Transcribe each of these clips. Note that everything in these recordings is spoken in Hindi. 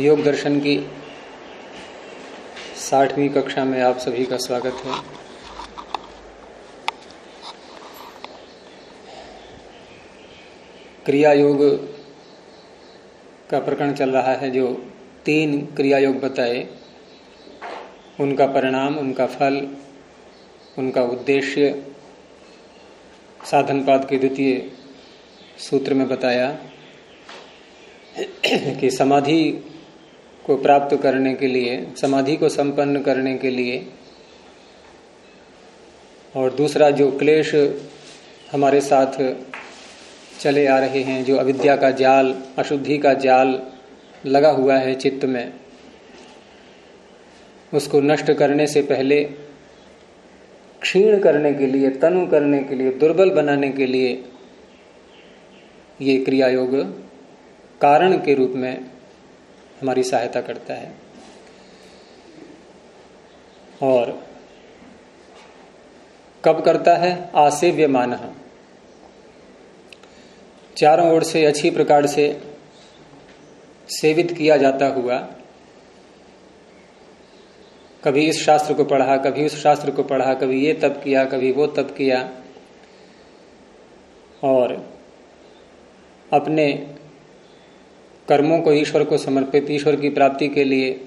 योग दर्शन की साठवीं कक्षा में आप सभी का स्वागत है। क्रिया योग का प्रकरण चल रहा है जो तीन क्रिया योग बताए। उनका परिणाम, उनका फल, उनका उद्देश्य साधन पाद के द्वितीय सूत्र में बताया कि समाधि को प्राप्त करने के लिए, समाधि को संपन्न करने के लिए, और दूसरा जो क्लेश हमारे साथ चले आ रहे हैं, जो अविद्या का जाल, अशुद्धि का जाल लगा हुआ है चित्त में, उसको नष्ट करने से पहले, क्षीण करने के लिए, तनु करने के लिए, दुर्बल बनाने के लिए, ये क्रिया योग कारण के रूप में हमारी सहायता करता है। और कब करता है? आसेव्य मान चारों ओर से अच्छी प्रकार से सेवित किया जाता हुआ, कभी इस शास्त्र को पढ़ा, कभी उस शास्त्र को पढ़ा, कभी ये तप किया, कभी वो तप किया, और अपने कर्मों को ईश्वर को समर्पित, ईश्वर की प्राप्ति के लिए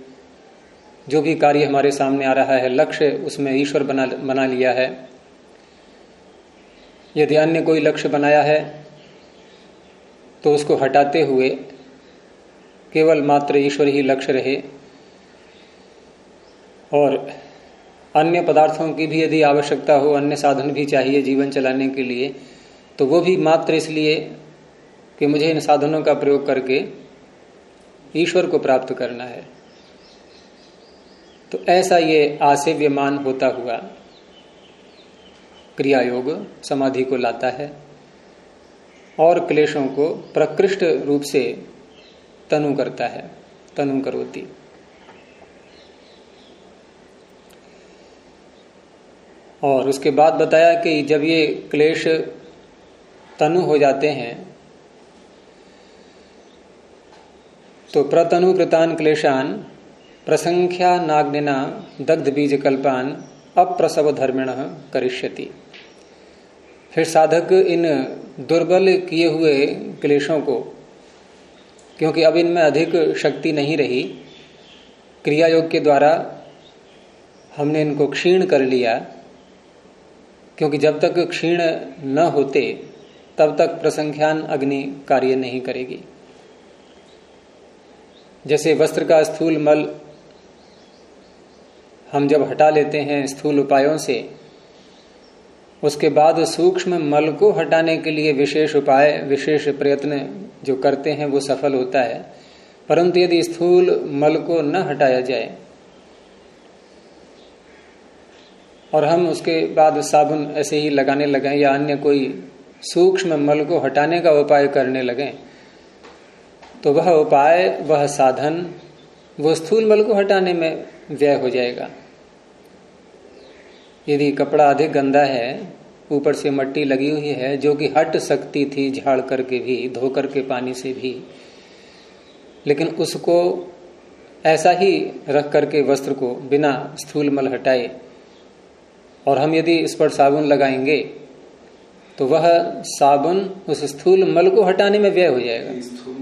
जो भी कार्य हमारे सामने आ रहा है, लक्ष्य उसमें ईश्वर बना बना लिया है। यदि अन्य कोई लक्ष्य बनाया है तो उसको हटाते हुए केवल मात्र ईश्वर ही लक्ष्य रहे। और अन्य पदार्थों की भी यदि आवश्यकता हो, अन्य साधन भी चाहिए जीवन चलाने के लिए तो वो भी मात्र इसलिए कि मुझे इन साधनों का प्रयोग करके ईश्वर को प्राप्त करना है। तो ऐसा ये आसेव्यमान होता हुआ क्रिया योग समाधि को लाता है और क्लेशों को प्रकृष्ट रूप से तनु करता है, तनु करोती। और उसके बाद बताया कि जब ये क्लेश तनु हो जाते हैं तो प्रतनु कृतान क्लेशान, प्रसंख्या नाग्निना, दग्ध बीज कल्पान, अप्रसव धर्मिण करिष्यति। फिर साधक इन दुर्बल किए हुए क्लेशों को, क्योंकि अब इनमें अधिक शक्ति नहीं रही, क्रिया योग के द्वारा हमने इनको क्षीण कर लिया, क्योंकि जब तक क्षीण न होते, तब तक प्रसंख्यान अग्नि कार्य नहीं करेगी। जैसे वस्त्र का स्थूल मल हम जब हटा लेते हैं स्थूल उपायों से, उसके बाद सूक्ष्म मल को हटाने के लिए विशेष उपाय, विशेष प्रयत्न जो करते हैं वो सफल होता है। परंतु यदि स्थूल मल को न हटाया जाए और हम उसके बाद साबुन ऐसे ही लगाने लगें या अन्य कोई सूक्ष्म मल को हटाने का उपाय करने लगे तो वह उपाय, वह साधन, वो स्थूल मल को हटाने में व्यय हो जाएगा। यदि कपड़ा अधिक गंदा है, ऊपर से मट्टी लगी हुई है, जो कि हट सकती थी झाड़ करके भी, धो करके पानी से भी, लेकिन उसको ऐसा ही रख करके वस्त्र को बिना स्थूल मल हटाए, और हम यदि इस पर साबुन लगाएँगे तो वह साबुन उस स्थूल मल को हटाने में व्यय हो जाएगा।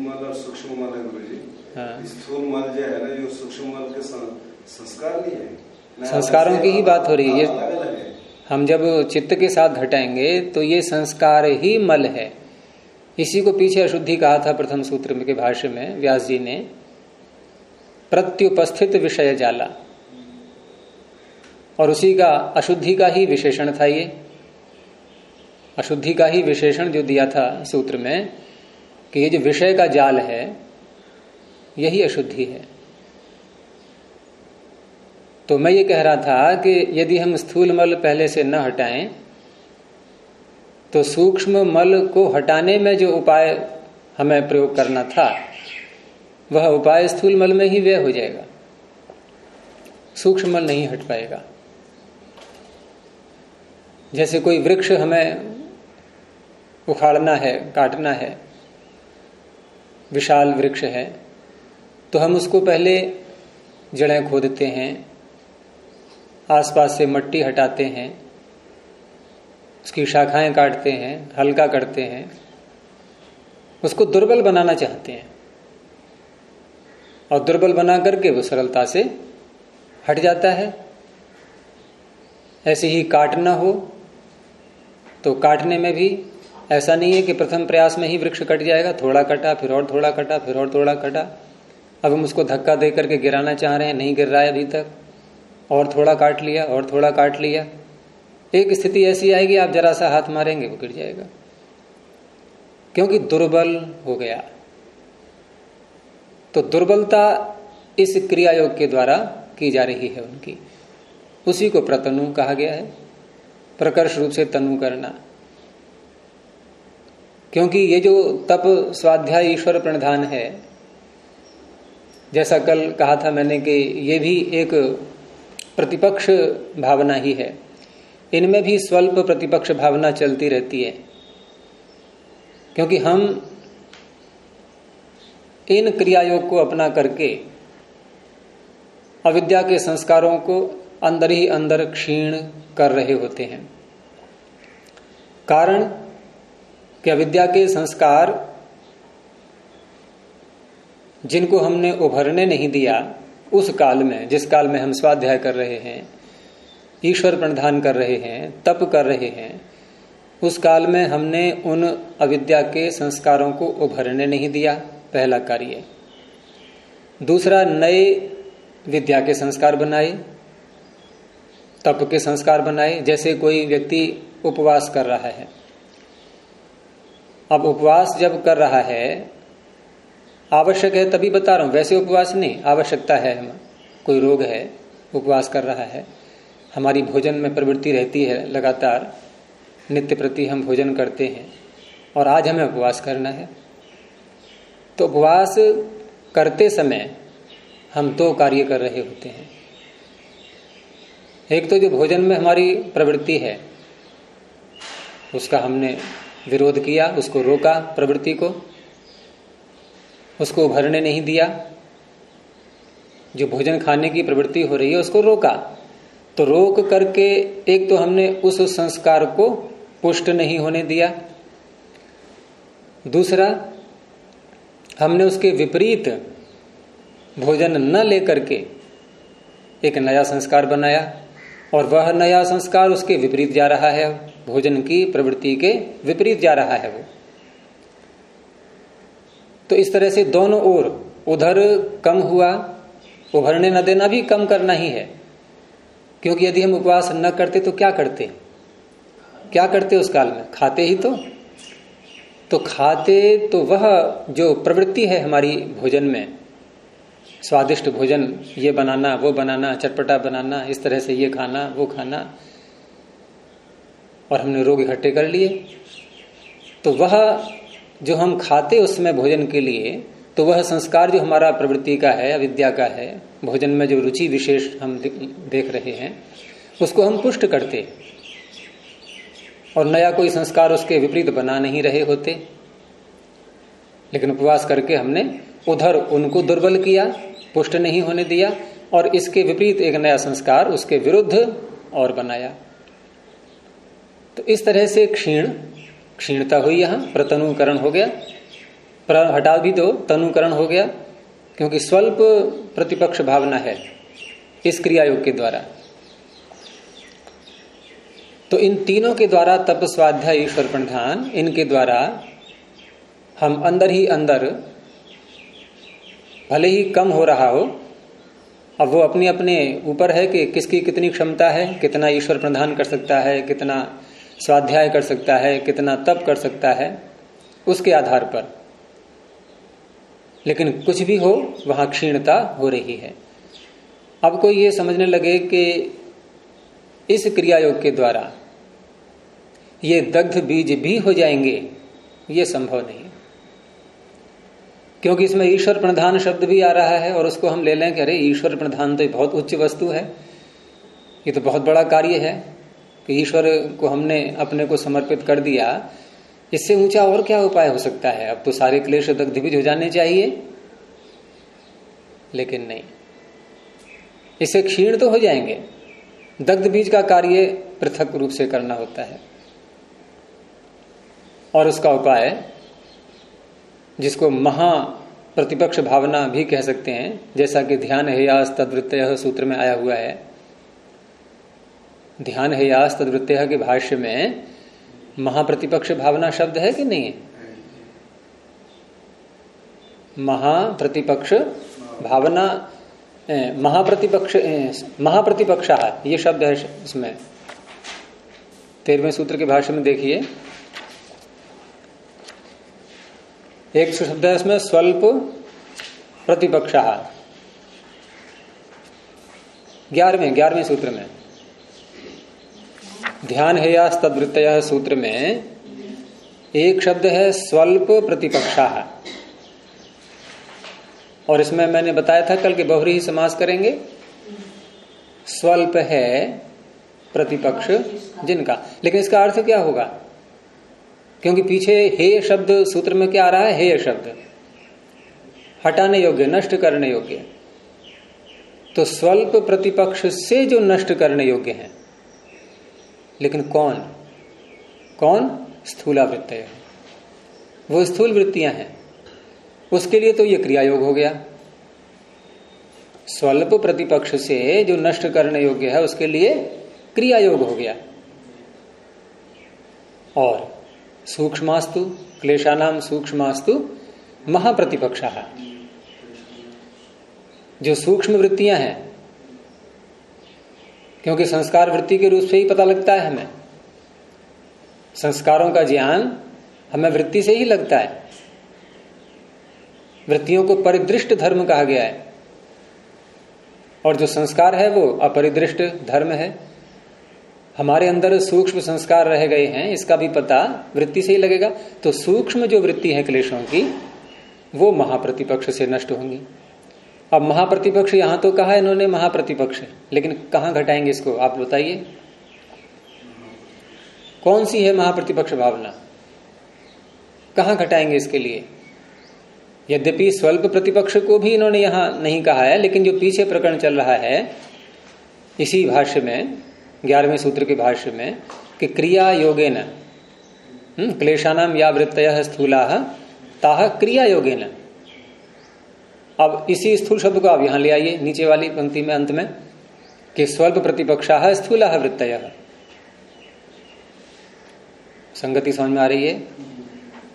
मल और सूक्ष्म मल है गुरु जी। हाँ। स्थूल मल जो है ना जो सूक्ष्म मल के संस्कार नहीं है। संस्कारों की ही बात हो रही है। ये है। हम जब चित्त के साथ घटाएँगे तो ये संस्कार ही मल है। इसी को पीछे अशुद्धि कहा था प्रथम सूत्र में के भाष्य में व्यास जी ने प्रत्युपस्थित विषय जाला। और उसी का अशुद्धि का ही विशेषण था ये। अशुद्धि का ही विशेषण जो दिया था सूत्र में कि ये जो विषय का जाल है, यही अशुद्धि है। तो मैं ये कह रहा था कि यदि हम स्थूल मल पहले से न हटाएँ तो सूक्ष्म मल को हटाने में जो उपाय हमें प्रयोग करना था, वह उपाय स्थूल मल में ही व्यय हो जाएगा। सूक्ष्म मल नहीं हट पाएगा। जैसे कोई वृक्ष हमें उखाड़ना है, काटना है विशाल वृक्ष है तो हम उसको पहले जड़ें खोदते हैं, आसपास से मट्टी हटाते हैं, उसकी शाखाएँ काटते हैं, हल्का करते हैं, उसको दुर्बल बनाना चाहते हैं। और दुर्बल बना करके वो सरलता से हट जाता है। ऐसे ही काटना हो तो काटने में भी ऐसा नहीं है कि प्रथम प्रयास में ही वृक्ष कट जाएगा, थोड़ा कटा, फिर और थोड़ा कटा, फिर और थोड़ा कटा। अब हम उसको धक्का दे करके गिराना चाह रहे हैं, नहीं गिर रहा है अभी तक। और थोड़ा काट लिया, और थोड़ा काट लिया। एक स्थिति ऐसी आएगी, आप जरा सा हाथ मारेंगे, वो गिर जाएगा। क्योंकि दुर्बल हो गया। तो दुर्बलता इस क्रिया योग के द्वारा की जा रही है उनकी। उसी को प्रतनु कहा गया है। प्रकर्ष रूप से तनु करना। क्योंकि ये जो तप स्वाध्याय ईश्वर प्रणधान है, जैसा कल कहा था मैंने कि ये भी एक प्रतिपक्ष भावना ही है। इनमें भी स्वल्प प्रतिपक्ष भावना चलती रहती है, क्योंकि हम इन क्रियायोग को अपना करके, अविद्या के संस्कारों को अंदर ही अंदर क्षीण कर रहे होते हैं। कारण कि अविद्या के संस्कार जिनको हमने उभरने नहीं दिया उस काल में, जिस काल में हम स्वाध्याय कर रहे हैं, ईश्वर प्रणधान कर रहे हैं, तप कर रहे हैं, उस काल में हमने उन अविद्या के संस्कारों को उभरने नहीं दिया, पहला कार्य। दूसरा, नए विद्या के संस्कार बनाए, तप के संस्कार बनाए, जैसे कोई व्यक्ति उपवास कर रहा है। अब उपवास जब कर रहा है, आवश्यक है तभी बता रहा हूँ, वैसे उपवास नहीं, आवश्यकता है हम कोई रोग है, उपवास कर रहा है, हमारी भोजन में प्रवृत्ति रहती है लगातार, नित्य प्रति हम भोजन करते हैं, और आज हमें उपवास करना है। तो उपवास करते समय हम दो कार्य कर रहे होते हैं। एक तो जो भोजन में हमारी प्रवृत्ति है, उसका हमने विरोध किया, उसको रोका प्रवृत्ति को, उसको उभरने नहीं दिया। जो भोजन खाने की प्रवृत्ति हो रही है, उसको रोका। तो रोक करके एक तो हमने उस संस्कार को पुष्ट नहीं होने दिया। दूसरा, हमने उसके विपरीत भोजन न लेकर के एक नया संस्कार बनाया, और वह नया संस्कार उसके विपरीत जा रहा है। भोजन की प्रवृत्ति के विपरीत जा रहा है वो। तो इस तरह से दोनों ओर, उधर कम हुआ, उभरने न देना भी कम करना ही है। क्योंकि यदि हम उपवास न करते तो क्या करते? क्या करते उस काल में? खाते ही तो। तो खाते तो वह जो प्रवृत्ति है हमारी भोजन में, स्वादिष्ट भोजन, ये बनाना, वो बनाना, चटपटा बनाना, इस तरह से ये खाना, वो खाना और हमने रोग इकट्ठे कर लिए। तो वह जो हम खाते उसमें भोजन के लिए तो वह संस्कार जो हमारा प्रवृत्ति का है, अविद्या का है, भोजन में जो रुचि विशेष हम देख रहे हैं, उसको हम पुष्ट करते। और नया कोई संस्कार उसके विपरीत बना नहीं रहे होते। लेकिन उपवास करके हमने उधर उनको दुर्बल किया, पुष्ट नहीं होने दिया, और इसके विपरीत एक नया संस्कार उसके विरुद्ध और बनाया। तो इस तरह से क्षीण, क्षीणता हुई यहाँ, प्रतनुकरण हो गया। प्र, हटा भी दो, तनुकरण हो गया, क्योंकि स्वल्प प्रतिपक्ष भावना है इस क्रियायोग के द्वारा। तो इन तीनों के द्वारा तप स्वाध्याय ईश्वर प्रधान, इनके द्वारा हम अंदर ही अंदर, भले ही कम हो रहा हो, अब वो अपने अपने ऊपर है कि किसकी कितनी क्षमता है, कितना ईश्वर प्रधान कर सकता है, कितना स्वाध्याय कर सकता है, कितना तप कर सकता है, उसके आधार पर। लेकिन कुछ भी हो, वहाँ क्षीणता हो रही है। अब कोई ये समझने लगे कि इस क्रिया योग के द्वारा ये दग्ध बीज भी हो जाएँगे, ये संभव नहीं। क्योंकि इसमें ईश्वर प्रधान शब्द भी आ रहा है और उसको हम ले लें कि अरे, ईश्वर प्रधान तो बहुत उच्च वस्तु है। ये तो बहुत बड़ा कार्य है। कि ईश्वर को हमने अपने को समर्पित कर दिया, इससे ऊँचा और क्या उपाय हो सकता है? अब तो सारे क्लेश दग्ध बीज हो जाने चाहिए। लेकिन नहीं। इसे क्षीण तो हो जाएँगे। दग्ध बीज का कार्य पृथक रूप से करना होता है। और उसका उपाय, जिसको महा प्रतिपक्ष भावना भी कह सकते हैं, जैसा कि ध्यान है तदवृत्त सूत्र में आया हुआ है ध्यान है यास तदवृत्त के भाष्य में, महाप्रतिपक्ष भावना शब्द है कि नहीं? महाप्रतिपक्ष भावना महाप्रतिपक्ष महाप्रतिपक्ष, ये शब्द है इसमें तेरहवें सूत्र के भाष्य में देखिए। एक शब्द है इसमें स्वल्प प्रतिपक्ष। ग्यारहवें ग्यारहवें सूत्र में। ध्यान है या तदवृत्त सूत्र में, एक शब्द है स्वल्प प्रतिपक्ष। और इसमें मैंने बताया था कल के बहुरी ही समास करेंगे। स्वल्प है प्रतिपक्ष जिनका। लेकिन इसका अर्थ क्या होगा? क्योंकि पीछे हे शब्द सूत्र में क्या आ रहा है? हे शब्द। हटाने योग्य, नष्ट करने योग्य। तो स्वल्प प्रतिपक्ष से जो नष्ट करने योग्य है लेकिन कौन? कौन? स्थूला वृत्त है। वो स्थूल वृत्तियाँ हैं। उसके लिए तो ये क्रिया योग हो गया। स्वल्प प्रतिपक्ष से जो नष्ट करने योग्य है, उसके लिए क्रिया योग हो गया। और सूक्ष्मास्तु, क्लेशानाम सूक्ष्मास्तु, महाप्रतिपक्ष। जो सूक्ष्म वृत्तियाँ हैं क्योंकि संस्कार वृत्ति के रूप से ही पता लगता है हमें। संस्कारों का ज्ञान हमें वृत्ति से ही लगता है। वृत्तियों को परिदृष्ट धर्म कहा गया है। और जो संस्कार है वो अपरिदृष्ट धर्म है। हमारे अंदर सूक्ष्म संस्कार रह गए हैं, इसका भी पता वृत्ति से ही लगेगा। तो सूक्ष्म जो वृत्ति है क्लेशों की, वो महाप्रतिपक्ष से नष्ट होंगी। अब महाप्रतिपक्ष यहाँ तो कहा इन्होंने महाप्रतिपक्ष लेकिन कहाँ घटाएँगे इसको आप बताइए। कौन सी है महाप्रतिपक्ष भावना? कहाँ घटाएँगे इसके लिए? यद्यपि स्वल्प प्रतिपक्ष को भी इन्होंने यहाँ नहीं कहा है लेकिन जो पीछे प्रकरण चल रहा है इसी भाष्य में ग्यारहवें सूत्र के भाष्य में कि क्रिया योगे न हम्म, क्लेशानाम या वृत्त स्थूला ताह क्रिया योगे न अब इसी स्थूल शब्द को आप यहाँ ले आइए, नीचे वाली पंक्ति में अंत में, कि स्वल्प प्रतिपक्षा स्थूला वृत्त संगति समझ में आ रही है?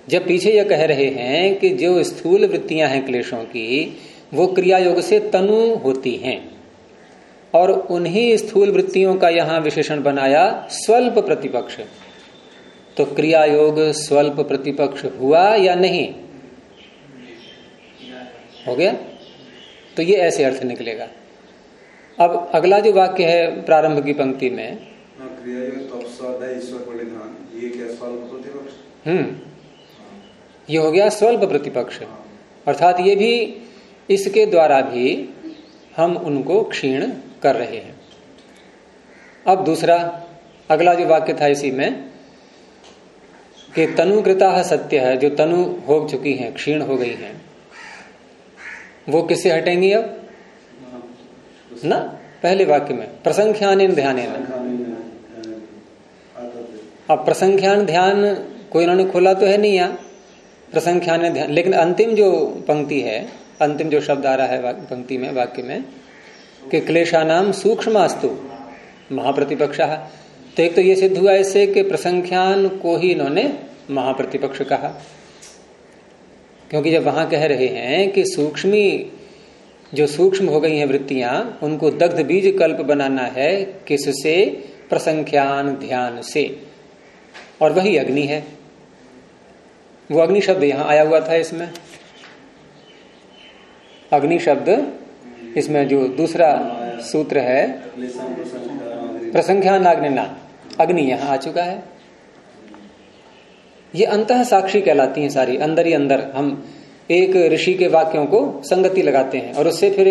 जब पीछे यह कह रहे हैं कि जो स्थूल वृत्तियाँ हैं क्लेशों की, वो क्रिया योग से तनु होती हैं। और उन्हीं स्थूल वृत्तियों का यहाँ विशेषण बनाया स्वल्प प्रतिपक्ष। तो क्रिया योग स्वल्प प्रतिपक्ष हुआ या नहीं? हो गया? तो ये ऐसे अर्थ निकलेगा। अब अगला जो वाक्य है प्रारंभ की पंक्ति में हाँ, हम्म। ये हो गया स्वल्प प्रतिपक्ष। अर्थात ये भी इसके द्वारा भी हम उनको क्षीण कर रहे हैं। अब दूसरा अगला जो वाक्य था इसी में कि तनुकृता सत्य है जो तनु हो चुकी है क्षीण हो गई है। वो किससे हटेंगी अब? ना? पहले वाक्य में। प्रसंख्यान ध्यान अब प्रसंख्यान ध्यान कोई इन्होंने खोला तो है नहीं यहाँ। प्रसंख्यान ध्यान। लेकिन अंतिम जो पंक्ति है, अंतिम जो शब्द आ रहा है पंक्ति में, वाक्य में, कि क्लेशानाम सूक्ष्मास्तु, महाप्रतिपक्ष। तो एक तो ये सिद्ध हुआ इससे कि प्रसंख्यान को ही इन्होंने महाप्रतिपक्ष कहा। क्योंकि जब वहाँ कह रहे हैं कि सूक्ष्मी, जो सूक्ष्म हो गई हैं वृत्तियाँ, उनको दग्ध बीज कल्प बनाना है किससे? प्रसंख्यान ध्यान से। और वही अग्नि है। वो अग्नि शब्द यहाँ आया हुआ था इसमें। अग्नि शब्द इसमें जो दूसरा सूत्र है प्रसंख्या नाग्निना अग्नि यहाँ आ चुका है। ये अंत साक्षी कहलाती हैं सारी, अंदर ही अंदर। हम एक ऋषि के वाक्यों को संगति लगाते हैं और उससे फिर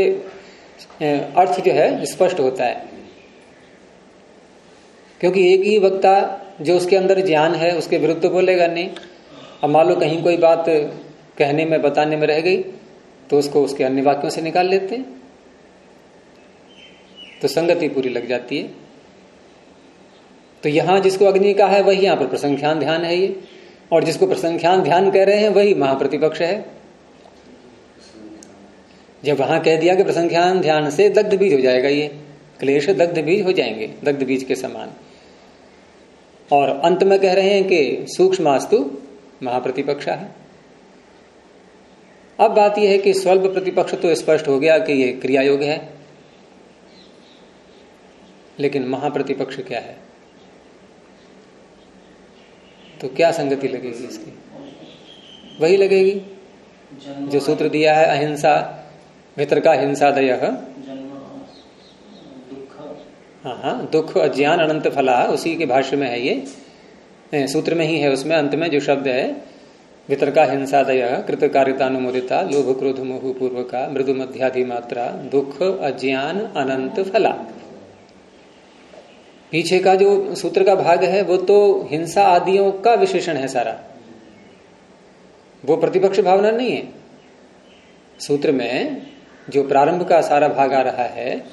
अर्थ जो है, स्पष्ट होता है। क्योंकि एक ही वक्ता जो उसके अंदर ज्ञान है, उसके विरुद्ध बोलेगा नहीं। अब मान लो कहीं कोई बात कहने में, बताने में रह गई तो उसको उसके अन्य वाक्यों से निकाल लेते हैं। तो संगति पूरी लग जाती है। तो यहाँ जिसको अग्नि का है, वही यहाँ पर प्रसंख्यान ध्यान है ये। और जिसको प्रसंख्यान ध्यान कह रहे हैं, वही महाप्रतिपक्ष है। जब वहाँ कह दिया कि प्रसंख्यान ध्यान से दग्ध बीज हो जाएगा ये, क्लेश दग्ध बीज हो जाएँगे, दग्ध बीज के समान। और अंत में कह रहे हैं कि सूक्ष्मास्तु महाप्रतिपक्षा है। अब बात यह है कि स्वल्प प्रतिपक्ष तो स्पष्ट हो गया कि ये क्रिया योग है, लेकिन महाप्रतिपक्ष क्या है? तो क्या संगति लगेगी इसकी? वही लगेगी जो सूत्र दिया है, अहिंसा भीतर का हिंसा दय हाँ हाँ दुख, अज्ञान, अनंत फला, उसी के भाष्य में है ये। सूत्र में ही है उसमें, अंत में जो शब्द है वितरका हिंसादय कृत कार्यतानुमोदिता लोभ, क्रोध, मोह, पूर्व का, मृदु मध्याधि मात्रा दुख, अज्ञान, अनंत फला। पीछे का जो सूत्र का भाग है, वो तो हिंसा आदियों का विशेषण है सारा। वो प्रतिपक्ष भावना नहीं है। सूत्र में जो प्रारंभ का सारा भाग आ रहा है,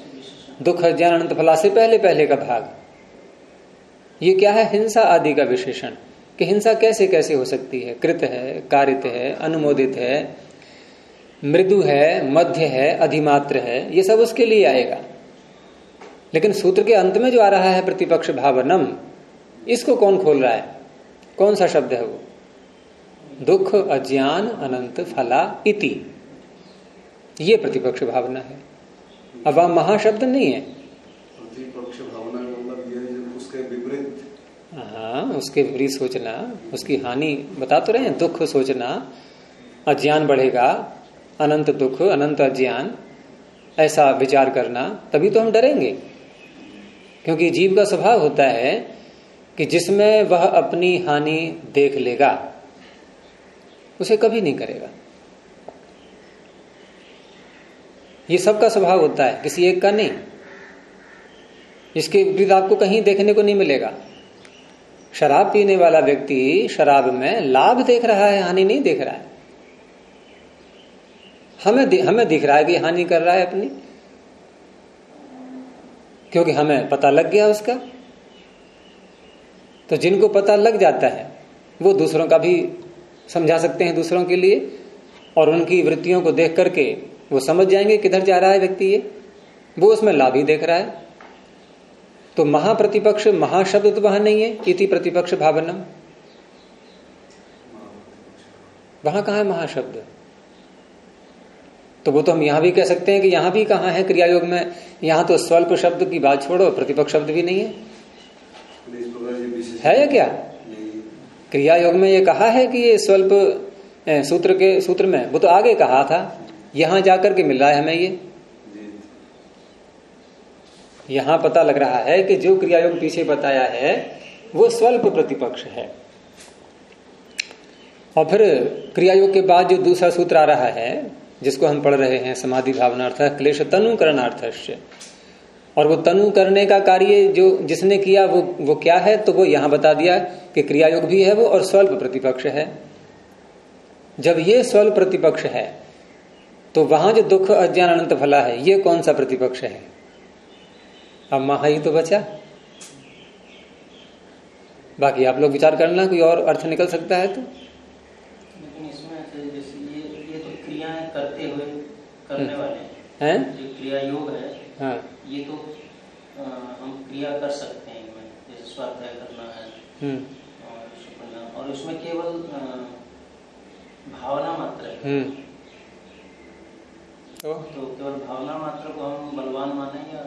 दुख, ज्ञान, अनंत फला से पहले पहले का भाग, ये क्या है हिंसा आदि का विशेषण? कि हिंसा कैसे कैसे हो सकती है? कृत है, कारित है, अनुमोदित है, मृदु है, मध्य है, अधिमात्र है, ये सब उसके लिए आएगा। लेकिन सूत्र के अंत में जो आ रहा है प्रतिपक्ष भावनम इसको कौन खोल रहा है? कौन सा शब्द है वो? दुख अज्ञान अनंत फला इति। ये प्रतिपक्ष भावना है। अब वहाँ महाशब्द नहीं है। प्रतिपक्ष भावना मतलब है उसके विपरीत। हाँ उसके विपरीत सोचना उसकी हानि बता तो रहे हैं। दुख सोचना अज्ञान बढ़ेगा अनंत दुख अनंत अज्ञान ऐसा विचार करना तभी तो हम डरेंगे। क्योंकि जीव का स्वभाव होता है कि जिसमें वह अपनी हानि देख लेगा, उसे कभी नहीं करेगा। ये सबका स्वभाव होता है, किसी एक का नहीं। इसके विपरीत आपको कहीं देखने को नहीं मिलेगा। शराब पीने वाला व्यक्ति शराब में लाभ देख रहा है, हानि नहीं देख रहा है। हमें हमें दिख रहा है कि हानि कर रहा है अपनी। क्योंकि हमें पता लग गया उसका। तो जिनको पता लग जाता है, वो दूसरों का भी समझा सकते हैं दूसरों के लिए, और उनकी वृत्तियों को देख करके वो समझ जाएँगे किधर जा रहा है व्यक्ति ये। वो उसमें लाभ ही देख रहा है। तो महाप्रतिपक्ष, महाशब्द तो वहाँ नहीं है, इति प्रतिपक्ष भावना वहाँ कहा है महाशब्द? तो वो तो हम यहाँ भी कह सकते हैं कि यहाँ भी कहा है क्रिया योग में? यहाँ तो स्वल्प शब्द की बात छोड़ो, प्रतिपक्ष शब्द भी नहीं है। है या क्या? क्रिया योग में ये कहा है कि ये स्वल्प सूत्र के, सूत्र में, वो तो आगे कहा था, यहाँ जाकर के मिल रहा है हमें ये। यहाँ पता लग रहा है कि जो क्रिया योग पीछे बताया है, वो स्वल्प प्रतिपक्ष है। और फिर क्रिया योग के बाद जो दूसरा सूत्र आ रहा है जिसको हम पढ़ रहे हैं, समाधि भावनार्थ, क्लेश तनु करणार्थ और वो तनु करने का कार्य जो जिसने किया, वो वो क्या है? तो वो यहाँ बता दिया कि क्रिया योग भी है वो और स्वल्प प्रतिपक्ष है। जब ये स्वल्प प्रतिपक्ष है तो वहाँ जो दुख अज्ञान अनंत फला है, ये कौन सा प्रतिपक्ष है? अब महा ही तो बचा। बाकी आप लोग विचार करना, कोई और अर्थ निकल सकता है तो लेकिन इसमें जैसे ये ये तो क्रियाएँ करते हुए करने। वाले हैं? जो क्रिया योग है हाँ। ये तो आ, हम क्रिया कर सकते हैं इनमें जैसे स्वाध्याय करना है हम्म। और और इसमें केवल भावना मात्र है। हम्म। तो तो केवल भावना मात्र को हम बलवान माने या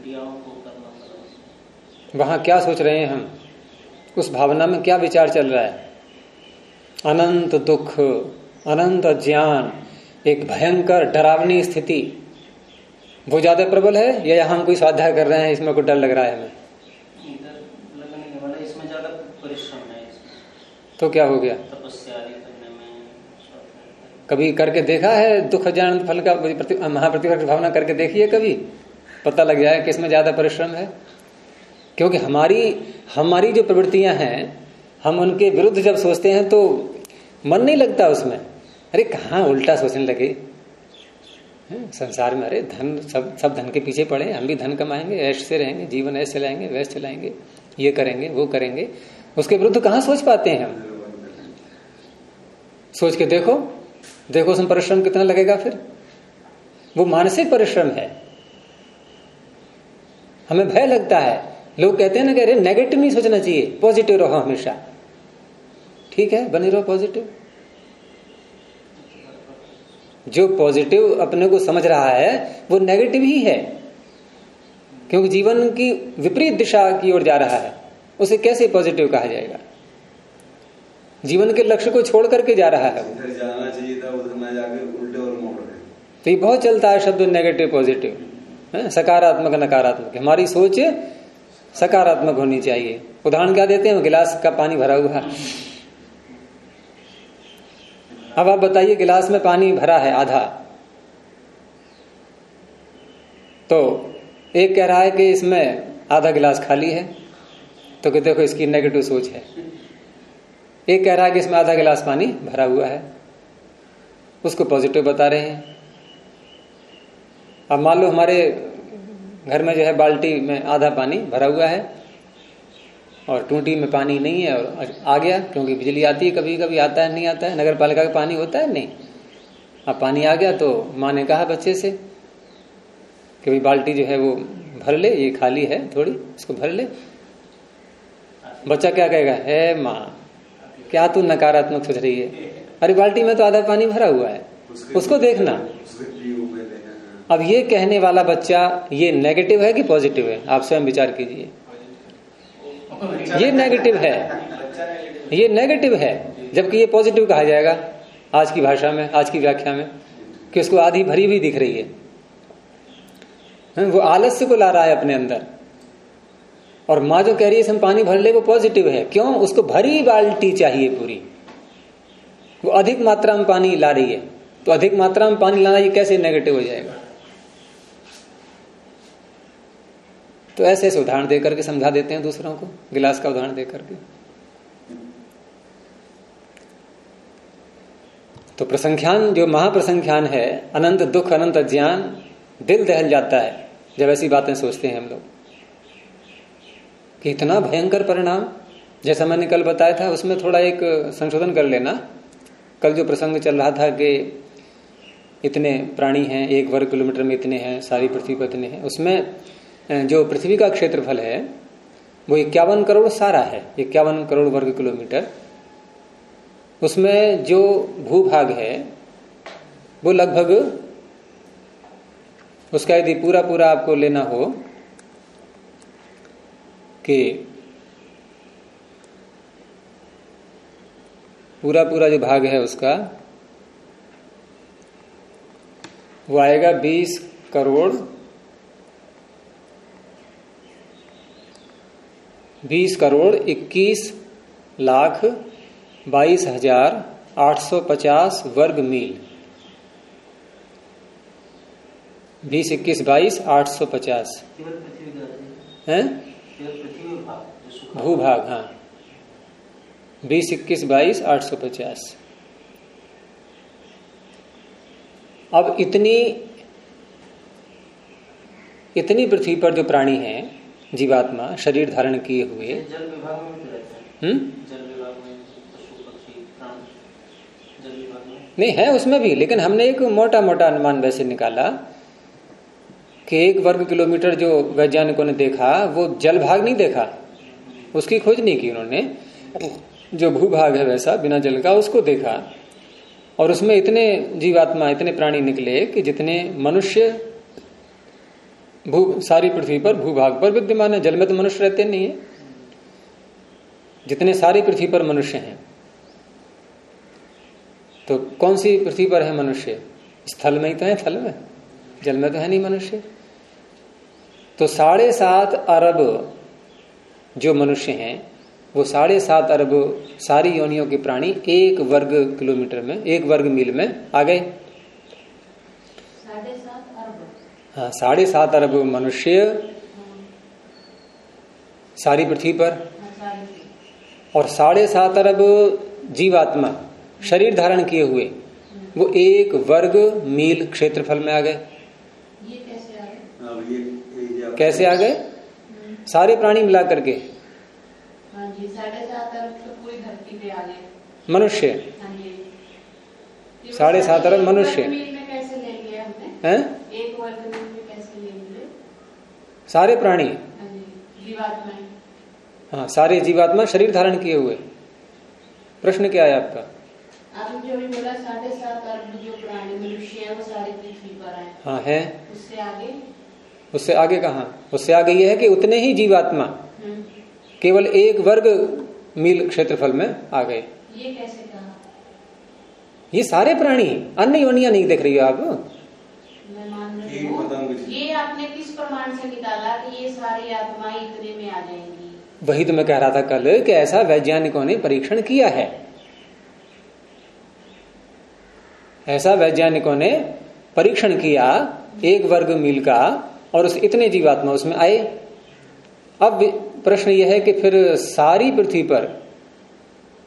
क्रियाओं को करना वहाँ क्या सोच रहे हैं हम? उस भावना में क्या विचार चल रहा है? अनंत दुख अनंत ज्ञान एक भयंकर डरावनी स्थिति। वो ज़्यादा प्रबल है या हम कोई स्वाध्याय कर रहे हैं इसमें कोई डर लग रहा है हमें? के तो क्या हो गया? कभी करके देखा है दुख अज्ञान फल का प्रति- महाप्रतिपक्ष भावना करके देखिए कभी? पता लग जाए कि इसमें ज़्यादा परिश्रम है। क्योंकि हमारी हमारी जो प्रवृत्तियाँ हैं हम उनके विरुद्ध जब सोचते हैं तो मन नहीं लगता उसमें। अरे कहाँ उल्टा सोचने लगे? संसार में अरे धन, सब सब धन के पीछे पड़े हम भी धन कमाएँगे, ऐश से रहेंगे, जीवन ऐसे चलाएँगे वैसे चलाएँगे, ये करेंगे, वो करेंगे। उसके विरुद्ध कहाँ सोच पाते हैं हम? सोच के देखो देखो उसमें परिश्रम कितना लगेगा फिर। वो मानसिक परिश्रम है। हमें भय लगता है। लोग कहते हैं ना कि अरे नेगेटिव नहीं सोचना चाहिए पॉजिटिव रहो हमेशा। ठीक है, बने रहो पॉजिटिव जो पॉजिटिव अपने को समझ रहा है वो नेगेटिव ही है। क्योंकि जीवन की विपरीत दिशा की ओर जा रहा है। उसे कैसे पॉजिटिव कहा जाएगा? जीवन के लक्ष्य को छोड़ करके जा रहा है इधर जाना चाहिए था उधर ना जाके उल्टे और मोड़ रहे तो ये बहुत चलता है शब्द नेगेटिव पॉजिटिव सकारात्मक नकारात्मक। हमारी सोच सकारात्मक होनी चाहिए। उदाहरण क्या देते हैं? गिलास का पानी भरा हुआ। है अब आप बताइए, गिलास में पानी भरा है आधा। तो एक कह रहा है कि इसमें आधा गिलास खाली है। तो कि देखो, इसकी नेगेटिव सोच है। एक कह रहा है कि इसमें आधा गिलास पानी भरा हुआ है। उसको पॉजिटिव बता रहे हैं। अब मान लो हमारे घर में जो है बाल्टी में आधा पानी भरा हुआ है। और टूटी में पानी नहीं है और आ गया, क्योंकि बिजली आती है कभी कभी आता है, नहीं आता है नगर पालिका का पानी होता है, नहीं। अब पानी आ गया तो माँ ने कहा बच्चे से कि भाई बाल्टी जो है वो भर ले, ये खाली है थोड़ी, इसको भर ले। बच्चा क्या कहेगा, है माँ, क्या तू नकारात्मक सोच रही है? अरे बाल्टी में तो आधा पानी भरा हुआ है, उसको देखना। अब ये कहने वाला बच्चा, ये नेगेटिव है कि पॉजिटिव है? आप स्वयं विचार कीजिए। ये नेगेटिव है। ये नेगेटिव है, जबकि ये पॉजिटिव कहा जाएगा। आज की भाषा में, आज की व्याख्या में, कि उसको आधी भरी भी दिख रही है। वो आलस्य को ला रहा है अपने अंदर। और माँ जो कह रही है हम पानी भर ले, वो पॉजिटिव है। क्यों? उसको भरी बाल्टी चाहिए पूरी। वो अधिक मात्रा में पानी ला रही है। तो अधिक मात्रा में पानी लाना ये कैसे नेगेटिव हो जाएगा? तो ऐसे ऐसे उदाहरण दे करके समझा देते हैं दूसरों को, गिलास का उदाहरण दे करके। तो प्रसंख्यान, जो महाप्रसंख्यान है, अनंत दुख, अनंत अज्ञान, दिल दहल जाता है, जब ऐसी बातें सोचते हैं हम लोग। कि इतना भयंकर परिणाम, जैसा मैंने कल बताया था, उसमें थोड़ा एक संशोधन कर लेना। कल जो प्रसंग चल रहा था कि इतने प्राणी हैं, एक वर्ग किलोमीटर में इतने हैं, सारी पृथ्वी पर इतने हैं, उसमें जो पृथ्वी का क्षेत्रफल है, वो इक्यावन करोड़ सारा है, इक्यावन करोड़ वर्ग किलोमीटर। उसमें जो भूभाग है, वो लगभग, उसका यदि पूरा पूरा आपको लेना हो, कि पूरा पूरा जो भाग है उसका, वो आएगा बीस करोड़ बीस करोड़ इक्कीस लाख बाईस हज़ार आठ सौ पचास वर्ग मील। बीस इक्कीस बाईस आठ सौ पचास। है? भूभाग हाँ। बीस इक्कीस बाईस आठ सौ पचास। अब इतनी इतनी पृथ्वी पर जो प्राणी हैं जीवात्मा शरीर धारण किए हुए। ये जल विभाग में भी रहते हैं। हम्म? जल विभाग में पशु पक्षी प्राण जल विभाग में। नहीं है उसमें भी लेकिन हमने एक मोटा मोटा अनुमान वैसे निकाला कि एक वर्ग किलोमीटर जो वैज्ञानिकों ने देखा वो जल भाग नहीं देखा। उसकी खोज नहीं की उन्होंने। जो भूभाग है वैसा बिना जल का उसको देखा। और उसमें इतने जीवात्मा इतने प्राणी निकले कि जितने मनुष्य भू, सारी पृथ्वी पर भूभाग पर विद्यमान है जल में तो मनुष्य रहते नहीं है। जितने सारी पृथ्वी पर मनुष्य हैं तो कौन सी पृथ्वी पर है मनुष्य? स्थल में ही तो है, थल में। जल में तो है नहीं मनुष्य। तो साढ़े सात अरब जो मनुष्य हैं, वो साढ़े सात अरब सारी योनियों के प्राणी एक वर्ग किलोमीटर में, एक वर्ग मील में आ गए हाँ साढ़े सात अरब मनुष्य सारी पृथ्वी पर। और साढ़े सात अरब जीवात्मा शरीर धारण किए हुए वो एक वर्ग मील क्षेत्रफल में आ गए। कैसे आ गए? अब ये ये जो आप- कैसे आ गए? सारे प्राणी मिला करके। हाँ जी साढ़े सात अरब तो पूरी धरती पे आ गए। मनुष्य। हाँ जी। ये वो साढ़े सात अरब मनुष्य। वर्ग मील में कैसे ले लिए हमने? हैं? एक वर्ग में कैसे ले लिए? सारे प्राणी। हाँ जीवात्माएँ हाँ सारे जीवात्मा शरीर धारण किए हुए। प्रश्न क्या है आपका? आपने जो भी बोला साढ़े सात अरब जो प्राणी मनुष्य है वो सारी पृथ्वी पर आए हाँ है। उससे आगे? उससे आगे कहा? उससे आगे ये है कि उतने ही जीवात्मा हम्म, केवल एक वर्ग मील क्षेत्रफल में आ गए। ये कैसे कहा? ये सारे प्राणी अन्य योनिया नहीं देख रही हो आप? मैं मान रही हूँ। ये आपने किस प्रमाण से निकाला कि ये सारी आत्माएँ इतने में आ जाएँगी? वही तो मैं कह रहा था कल कि ऐसा वैज्ञानिकों ने परीक्षण किया है। ऐसा वैज्ञानिकों ने परीक्षण किया एक वर्ग मील का और उस इतने जीवात्मा उसमें आए। अब प्रश्न यह है कि फिर सारी पृथ्वी पर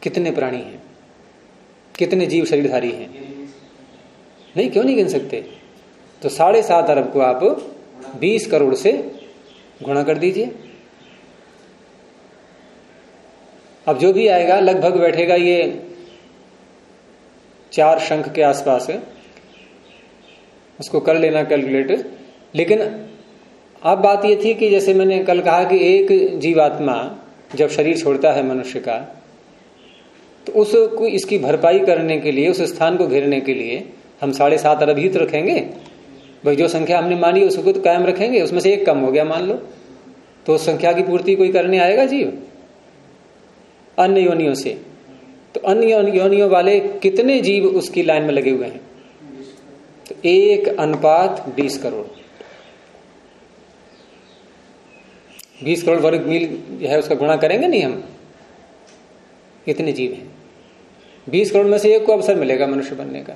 कितने प्राणी हैं? कितने जीव शरीरधारी हैं? नहीं क्यों नहीं गिन सकते? तो साढ़े सात अरब को आप बीस करोड़ से गुणा कर दीजिए। अब जो भी आएगा, लगभग बैठेगा ये चार शंख के आसपास। उसको कर लेना कैलकुलेट। लेकिन अब बात ये थी कि जैसे मैंने कल कहा कि एक जीवात्मा जब शरीर छोड़ता है मनुष्य का तो उसको इसकी भरपाई करने के लिए, उस स्थान को घेरने के लिए हम साढ़े सात अरब ही तो रखेंगे। भाई, जो संख्या हमने मानी, उसको तो कायम रखेंगे, उसमें से एक कम हो गया, मान लो। तो उस संख्या की पूर्ति कोई करने आएगा, जीव? अन्य योनियों से। तो अन्य योनियों वाले कितने जीव उसकी लाइन में लगे हुए हैं? तो एक अनुपात बीस करोड़। बीस करोड़ वर्ग मील जो है, उसका गुणा करेंगे नहीं हम? इतने जीव हैं। बीस करोड़ में से एक को अवसर मिलेगा मनुष्य बनने का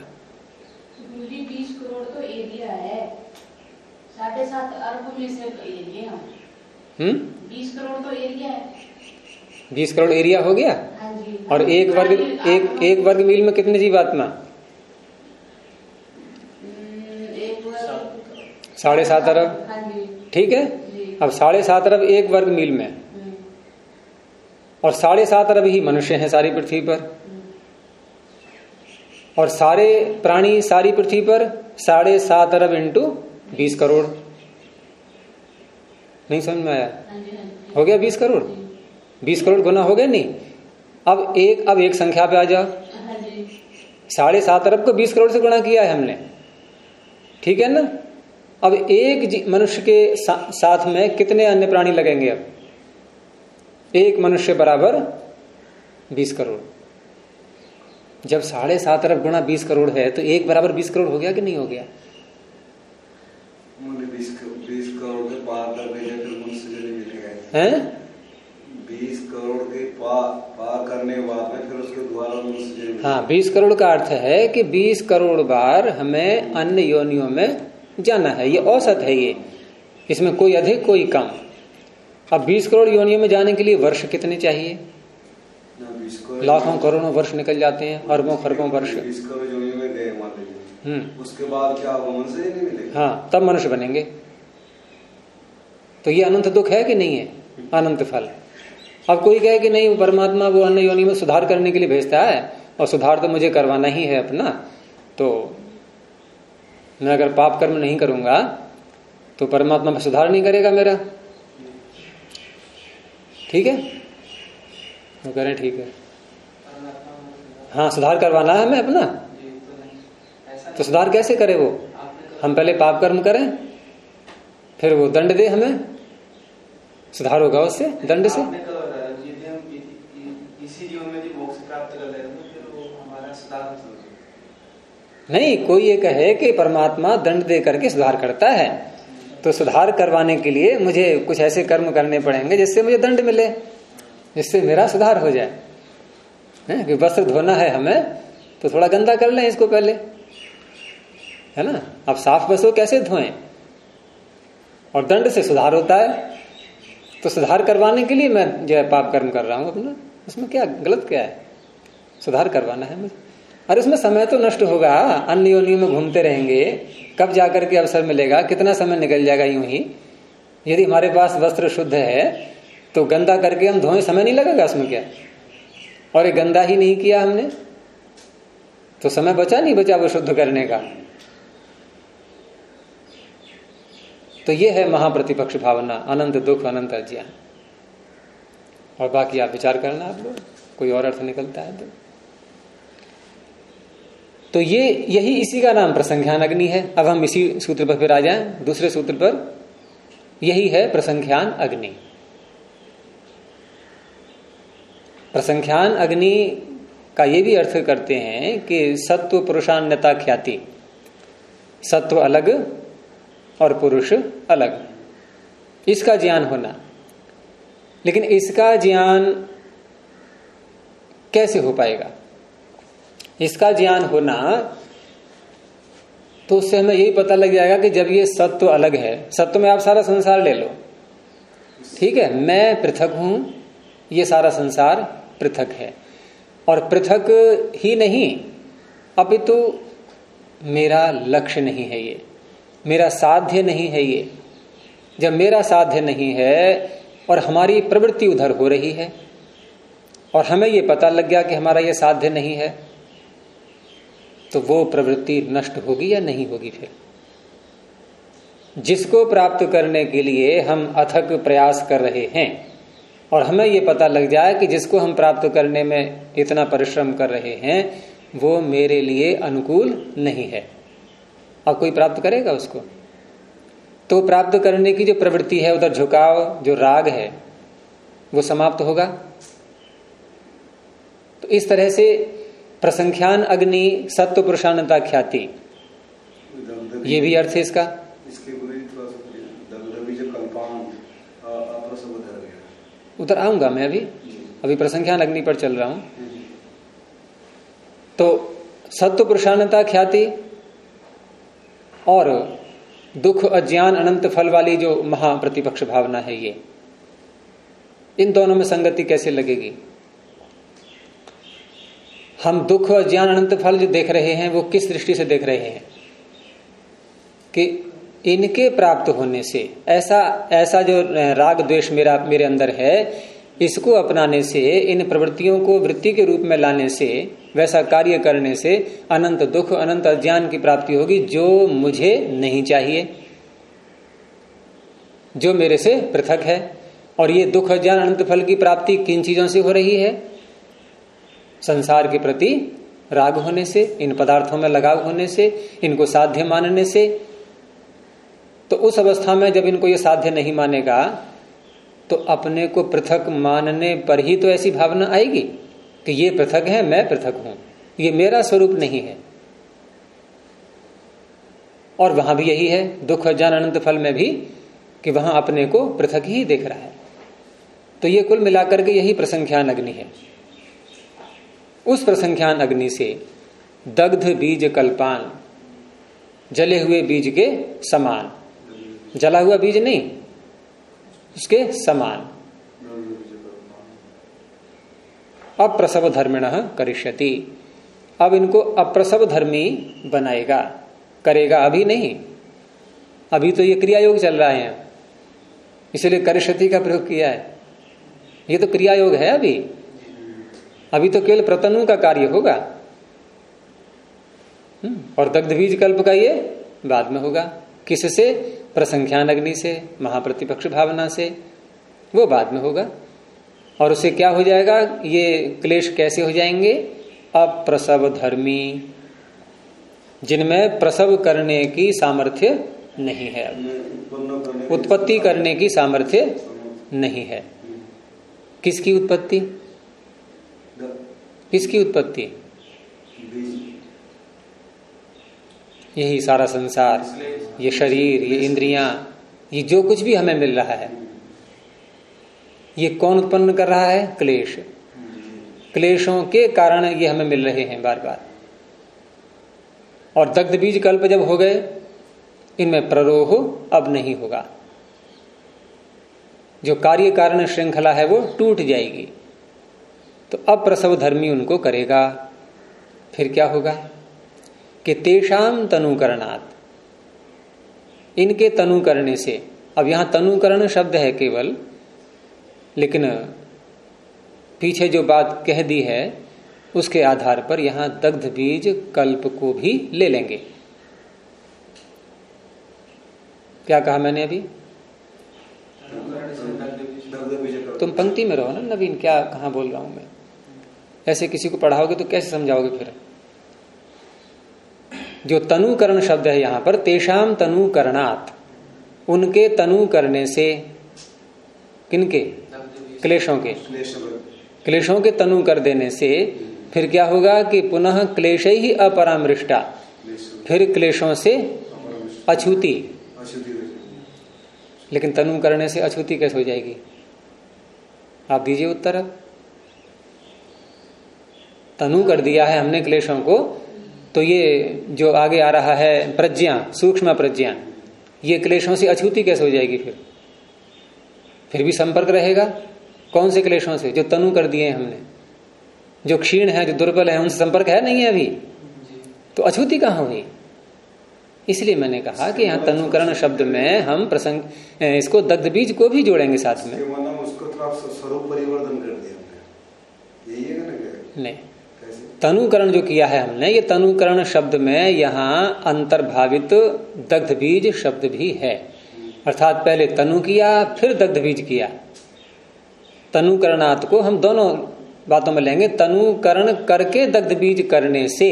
गुरुजी बीस करोड़ तो एरिया है साढ़े सात अरब में से तो एरिया हम्म? बीस करोड़ तो एरिया है। बीस करोड़ एरिया हो गया? हाँ जी। और एक वर्ग एक एक वर्ग मील में कितने जीवात्मा? हम्म, साढ़े सात अरब। हाँ ठीक है? अब साढ़े सात अरब एक वर्ग मील में। हम्म, और साढ़े सात अरब ही मनुष्य हैं सारी पृथ्वी पर। और सारे प्राणी सारी पृथ्वी पर साढ़े सात अरब इंटू बीस करोड़। नहीं समझ में आया? हाँ हाँ हो गया बीस करोड़? बीस करोड़ गुना हो गया? नहीं। अब एक अब एक संख्या पे आ जाओ हाँ साढ़े सात अरब को बीस करोड़ से गुणा किया है हमने। ठीक है ना? अब एक मनुष्य के सा, साथ में कितने अन्य प्राणी लगेंगे अब? एक मनुष्य बराबर बीस करोड़। जब साढ़े सात अरब गुणा बीस करोड़ है तो एक बराबर बीस करोड़ हो गया कि नहीं हो गया उन्होंने बीस बीस करोड़ के पार कर भेजा फिर मनुष्य जन्म मिल गए हैं? बीस करोड़ के पार पार करने के बाद में फिर उसके द्वारा। हाँ बीस करोड़ का अर्थ है कि बीस करोड़ बार हमें अन्य योनियों में जाना है। ये औसत है ये। इसमें कोई अधिक कोई कम। अब बीस करोड़ योनियों में जाने के लिए वर्ष कितने चाहिए? लाखों करोड़ों वर्ष निकल जाते हैं अरबों खरबों वर्ष। बीस करोड़ ज़मीन में गए हम्म। उसके बाद क्या मनुष्य हाँ तब मनुष्य बनेंगे। तो ये अनंत दुख है कि नहीं है? अनंत फल अब कोई कहे कि नहीं परमात्मा वो अन्य योनि में सुधार करने के लिए भेजता है, और सुधार तो मुझे करवाना ही है अपना तो मैं अगर पाप कर्म नहीं करूँगा तो परमात्मा में सुधार नहीं करेगा मेरा। ठीक है? वो कह रहे ठीक है। हाँ सुधार करवाना है हमें अपना। तो सुधार कैसे करे वो? हम पहले पाप कर्म करें, फिर वो दंड दे हमें। सुधार होगा उससे दंड से। तो नहीं कोई ये कहे कि परमात्मा दंड दे करके सुधार करता है। तो सुधार करवाने के लिए मुझे कुछ ऐसे कर्म करने पड़ेंगे जिससे मुझे दंड मिले जिससे मेरा सुधार हो जाए। है कि वस्त्र धोना है हमें तो थोड़ा गंदा कर लें इसको पहले। है ना? अब साफ़ वस्त्र कैसे धोएँ? और दंड से सुधार होता है। तो सुधार करवाने के लिए मैं जो है पाप कर्म कर रहा हूँ अपना। उसमें क्या, गलत क्या है? सुधार करवाना है मुझे। और उसमें समय तो नष्ट होगा। अन्य योनियों में घूमते रहेंगे। कब जाकर के अवसर मिलेगा? कितना समय निकल जाएगा यूँ ही? यदि हमारे पास वस्त्र शुद्ध है तो गंदा करके हम धोए, समय नहीं लगेगा उसमें क्या? और ये गंदा ही नहीं किया हमने तो समय बचा नहीं बचा वो शुद्ध करने का। तो ये है महाप्रतिपक्ष भावना, अनंत दुख, अनंत अज्ञान। और बाकी आप विचार करना आप लोग, कोई और अर्थ निकलता है तो। तो ये, यही इसी का नाम प्रसंख्यान अग्नि है। अब हम इसी सूत्र पर फिर आ जाएँ, दूसरे सूत्र पर। यही है प्रसंख्यान अग्नि प्रसंख्यान अग्नि का ये भी अर्थ करते हैं कि सत्व पुरुषान्यता ख्याति। सत्व अलग और पुरुष अलग। इसका ज्ञान होना। लेकिन इसका ज्ञान कैसे हो पाएगा? इसका ज्ञान होना तो उससे हमें यही पता लग जाएगा कि जब ये सत्व अलग है, सत्व में आप सारा संसार ले लो। ठीक है, मैं पृथक हूँ, ये सारा संसार पृथक है। और पृथक ही नहीं, अपितु मेरा लक्ष्य नहीं है ये। मेरा साध्य नहीं है ये। जब मेरा साध्य नहीं है और हमारी प्रवृत्ति उधर हो रही है और हमें ये पता लग गया कि हमारा ये साध्य नहीं है तो वो प्रवृत्ति नष्ट होगी या नहीं होगी फिर? जिसको प्राप्त करने के लिए हम अथक प्रयास कर रहे हैं और हमें ये पता लग जाए कि जिसको हम प्राप्त करने में इतना परिश्रम कर रहे हैं, वो मेरे लिए अनुकूल नहीं है। अब कोई प्राप्त करेगा उसको? तो प्राप्त करने की जो प्रवृत्ति है उधर झुकाव जो राग है वो समाप्त होगा। तो इस तरह से प्रसंख्यान अग्नि सत्व पुरुषानता ख्याति। ये भी अर्थ है इसका। कल्पान उधर आऊँगा मैं अभी? अभी प्रसंख्यान अग्नि पर चल रहा हूँ। तो सत्व पुरुषानता ख्याति और दुख अज्ञान अनंत फल वाली जो महाप्रतिपक्ष भावना है ये, इन दोनों में संगति कैसे लगेगी? हम दुख और ज्ञान अनंत फल जो देख रहे हैं, वो किस दृष्टि से देख रहे हैं? कि इनके प्राप्त होने से, ऐसा ऐसा जो राग द्वेष मेरा, मेरे अंदर है, इसको अपनाने से, इन प्रवृत्तियों को वृत्ति के रूप में लाने से वैसा कार्य करने से अनंत दुख, अनंत ज्ञान की प्राप्ति होगी जो मुझे नहीं चाहिए, जो मेरे से पृथक है। और ये दुख ज्ञान अनंत फल की प्राप्ति किन चीज़ों से हो रही है? संसार के प्रति राग होने से, इन पदार्थों में लगाव होने से, इनको साध्य मानने से। तो उस अवस्था में जब इनको ये साध्य नहीं मानेगा तो अपने को पृथक मानने पर ही तो ऐसी भावना आएगी। कि ये पृथक है, मैं पृथक हूँ। ये मेरा स्वरूप नहीं है। और वहाँ भी यही है, दुख ज्ञान अनंत फल में भी, कि वहाँ अपने को पृथक ही देख रहा है। तो ये कुल मिलाकर के यही प्रसंख्यान अग्नि है। उस प्रसंख्यान अग्नि से दग्ध बीज कल्पान, जले हुए बीज के समान। जला हुआ बीज नहीं, उसके समान। अप्रसव धर्मिण करिष्यति। अब इनको अप्रसव धर्मी बनाएगा। करेगा अभी नहीं। अभी तो ये क्रिया योग चल रहा है। इसलिए करिष्यति का प्रयोग किया है। ये तो क्रिया योग है अभी। अभी तो केवल प्रतनु का कार्य होगा। हम्म, और दग्ध बीज कल्प का ये बाद में होगा। किससे? प्रसंख्यान अग्नि से महाप्रतिपक्ष भावना से। वो बाद में होगा। और उसे क्या हो जाएगा? ये क्लेश कैसे हो जाएँगे? अप्रसव धर्मी। जिनमें प्रसव करने की सामर्थ्य नहीं है। उत्पत्ति करने की सामर्थ्य नहीं है। किसकी उत्पत्ति? किसकी उत्पत्ति? यही सारा संसार, ये शरीर, ये इंद्रियाँ, ये जो कुछ भी हमें मिल रहा है। ये कौन उत्पन्न कर रहा है? क्लेश। क्लेशों के कारण ये हमें मिल रहे हैं बार बार। और दग्ध बीज कल्प जब हो गए इनमें प्ररोह अब नहीं होगा। जो कार्य कारण श्रृंखला है वो टूट जाएगी। तो अब प्रसव धर्मी उनको करेगा। फिर क्या होगा? कि तेषाम तनुकरणात्। इनके तनु करने से अब यहाँ तनुकरण शब्द है केवल लेकिन पीछे जो बात कह दी है, उसके आधार पर यहाँ दग्ध बीज कल्प को भी ले लेंगे। क्या कहा मैंने अभी? तुम पंक्ति में रहो ना, नवीन, क्या, कहा बोल रहा हूँ मैं? ऐसे किसी को पढ़ाओगे तो कैसे समझाओगे फिर? जो तनुकरण शब्द है यहाँ पर तेषाम तनुकरणात्, उनके तनु करने से किनके? क्लेशों के। क्लेशों के। तनु कर देने से फिर क्या होगा कि पुनः क्लेश ही अपरामृष्टा। फिर क्लेशों से अछूती। लेकिन तनु करने से अछूती कैसे हो जाएगी? आप दीजिए उत्तर। अब तनु कर दिया है हमने क्लेशों को तो ये जो आगे आ रहा है प्रज्ञा सूक्ष्म प्रज्ञा ये क्लेशों से अछूती कैसे हो जाएगी फिर? फिर भी संपर्क रहेगा। कौन से क्लेशों से? जो तनु कर दिए हमने। जो क्षीण है जो दुर्बल है उनसे संपर्क है नहीं है अभी? तो अछूती कहाँ हुई? इसलिए मैंने कहा कि यहाँ तनुकरण शब्द में हम प्रसंग इसको दग्ध बीज को भी जोड़ेंगे साथ में। उसको तो स्वरूप परिवर्तन कर दिया यही ना नहीं? तनुकरण जो किया है हमने ये तनुकरण शब्द में यहाँ अंतर्भावित दग्ध बीज शब्द भी है। अर्थात पहले तनु किया फिर दग्ध बीज किया। तनुकरणात् को हम दोनों बातों में लेंगे तनुकरण करके दग्ध बीज करने से।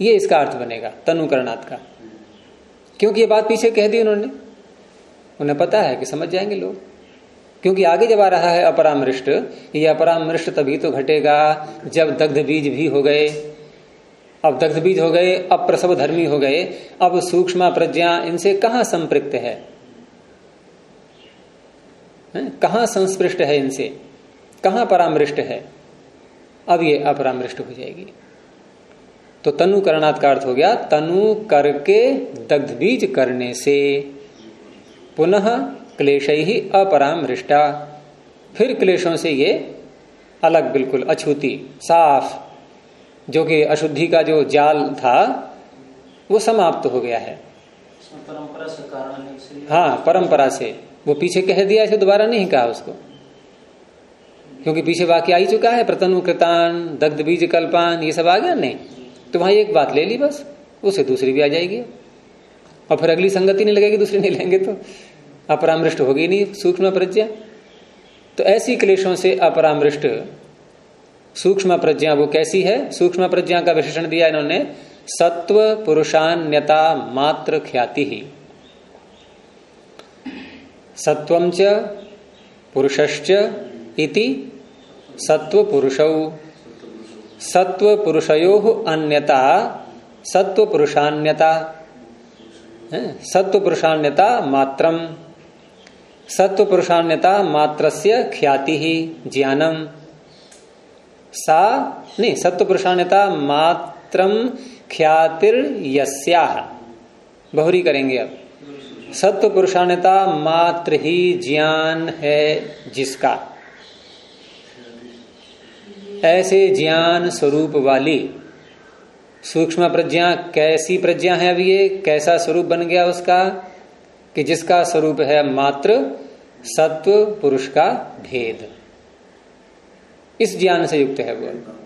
ये इसका अर्थ बनेगा तनुकरणात् का। क्योंकि ये बात पीछे कह दी उन्होंने। उन्हें पता है कि समझ जाएँगे लोग। क्योंकि आगे जब आ रहा है अपरामृष्ट ये अपरामृष्ट तभी तो घटेगा जब दग्ध बीज भी हो गए। अब दग्ध बीज हो गए अब प्रसव धर्मी हो गए अब सूक्ष्म प्रज्ञा इनसे कहा संपृक्त है, है? कहा संस्पृष्ट है इनसे? कहा परामृष्ट है? अब ये अपरामृष्ट हो जाएगी। तो तनु करणात् का अर्थ हो गया, तनु करके दग्ध बीज करने से पुनः क्लेश ही अपरामृष्टा। फिर क्लेशों से ये अलग बिल्कुल अछूती, साफ़, जो कि अशुद्धि का जो जाल था, वो समाप्त हो गया है। परंपरा से कारण हाँ परंपरा से। वो पीछे कह दिया इसे, दोबारा नहीं कहा उसको। क्योंकि पीछे वाक्य आ ही चुका है, प्रतनु कृतान, दग्ध बीज कल्पान, ये सब आ गया? नहीं। तो वहाँ एक बात ले ली बस, उसे दूसरी भी आ जाएगी। और फिर अगली संगति नहीं लगेगी, दूसरी नहीं लेंगे तो अपरामृष्ट होगी नहीं, सूक्ष्म प्रज्ञा। तो ऐसी क्लेशों से अपरामृष्ट, सूक्ष्म प्रज्ञा वो कैसी है? सूक्ष्म प्रज्ञा का विशेषण दिया इन्होंने। सत्व पुरुषान्यता मात्र ख्याति ही। सत्वम च पुरुषश्च इति सत्व पुरुषौ। सत्व पुरुषयो अन्यता, सत्व पुरुषान्यता सत्व पुरुषान्यता मात्रम। सत्व पुरुषान्यता मात्र ख्याति ही, ज्ञानम। सा, नहीं, सत्व पुरुषान्यता मात्रम ख्यातिर यस्या। बहुरी करेंगे अब। सत्व पुरुषान्यता मात्र ही ज्ञान है जिसका। ऐसे ज्ञान स्वरूप वाली सूक्ष्म प्रज्ञा कैसी प्रज्ञा है अभी ये? कैसा स्वरूप बन गया उसका? कि जिसका स्वरूप है मात्र सत्व पुरुष का भेद। इस ज्ञान से युक्त है वो।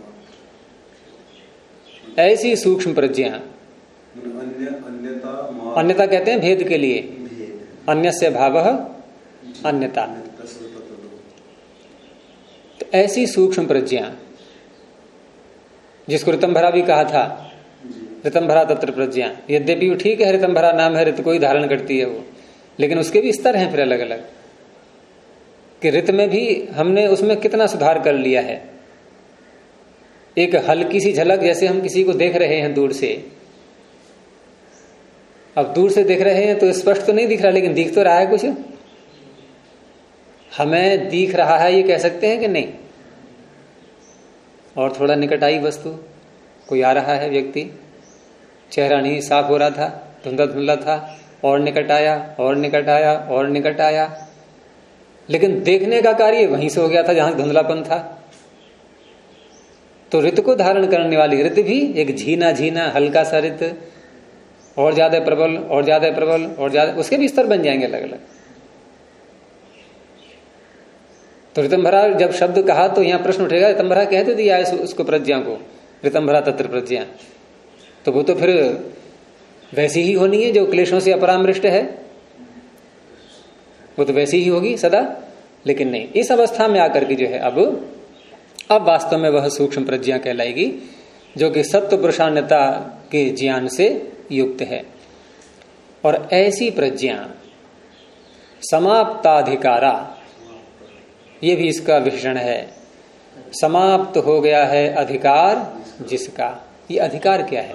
ऐसी सूक्ष्म प्रज्ञा। अन्यता कहते हैं भेद के लिए। अन्य से भाव अन्यता। तो ऐसी सूक्ष्म प्रज्ञा, जिसको ऋतंभरा भी कहा था ऋतंभरा तत्र प्रज्ञा। यद्यपि ठीक है ऋतंभरा नाम है, ऋत को ही धारण करती है वो। लेकिन उसके भी स्तर हैं फिर अलग अलग कि रित में भी हमने उसमें कितना सुधार कर लिया है। एक हल्की सी झलक जैसे हम किसी को देख रहे हैं दूर से। अब दूर से देख रहे हैं तो स्पष्ट तो नहीं दिख रहा, लेकिन दिख तो रहा है कुछ। हमें दिख रहा है, ये कह सकते हैं कि नहीं। और थोड़ा निकट आई वस्तु, कोई आ रहा है व्यक्ति, चेहरा नहीं साफ़ हो रहा था, धुंधला धुंधला था, और निकट आया, और निकट आया, और निकट आया। लेकिन देखने का कार्य वहीं से हो गया था, जहाँ धुंधलापन था। तो रित को धारण करने वाली रित भी एक झीना झीना, हल्का सा रित और ज़्यादा प्रबल, और ज़्यादा प्रबल, और ज़्यादा, उसके भी स्तर बन जाएँगे अलग अलग तो रितंभरा जब शब्द कहा तो यहाँ प्रश्न उठेगा, रितंभरा कहते दिया उसको प्रज्ञा को? रितंभरा तत्र प्रज्ञा। तो वो तो फिर वैसी ही होनी है जो क्लेशों से अपरामृष्ट है। वो तो वैसी ही होगी सदा, लेकिन नहीं। इस अवस्था में आकर के जो है, अब अब वास्तव में वह सूक्ष्म प्रज्ञा कहलाएगी, जो कि सत्व पुरुषान्यता के ज्ञान से युक्त है। और ऐसी प्रज्ञा, समाप्ताधिकारा, ये भी इसका विशेषण है। समाप्त हो गया है अधिकार, जिसका। ये अधिकार क्या है?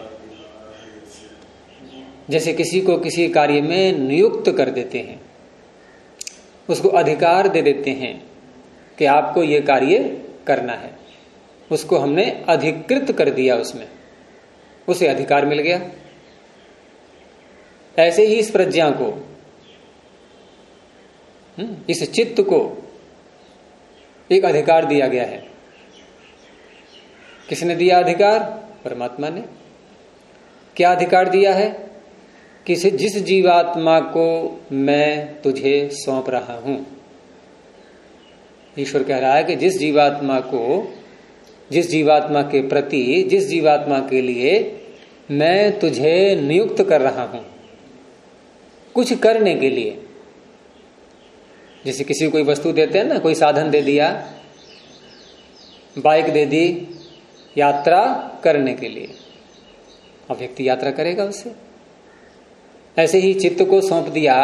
जैसे किसी को किसी कार्य में नियुक्त कर देते हैं, उसको अधिकार दे देते हैं कि आपको यह कार्य करना है। उसको हमने अधिकृत कर दिया उसमें। उसे अधिकार मिल गया। ऐसे ही इस प्रज्ञा को हम्म, इस चित्त को एक अधिकार दिया गया है। किसने दिया अधिकार? परमात्मा ने। क्या अधिकार दिया है? कि जिस जीवात्मा को मैं तुझे सौंप रहा हूँ। ईश्वर कह रहा है कि जिस जीवात्मा को, जिस जीवात्मा के प्रति, जिस जीवात्मा के लिए मैं तुझे नियुक्त कर रहा हूँ, कुछ करने के लिए। जैसे किसी कोई वस्तु देते हैं ना, कोई साधन दे दिया, बाइक दे दी, यात्रा करने के लिए। अब व्यक्ति यात्रा करेगा उससे ऐसे ही चित्त को सौंप दिया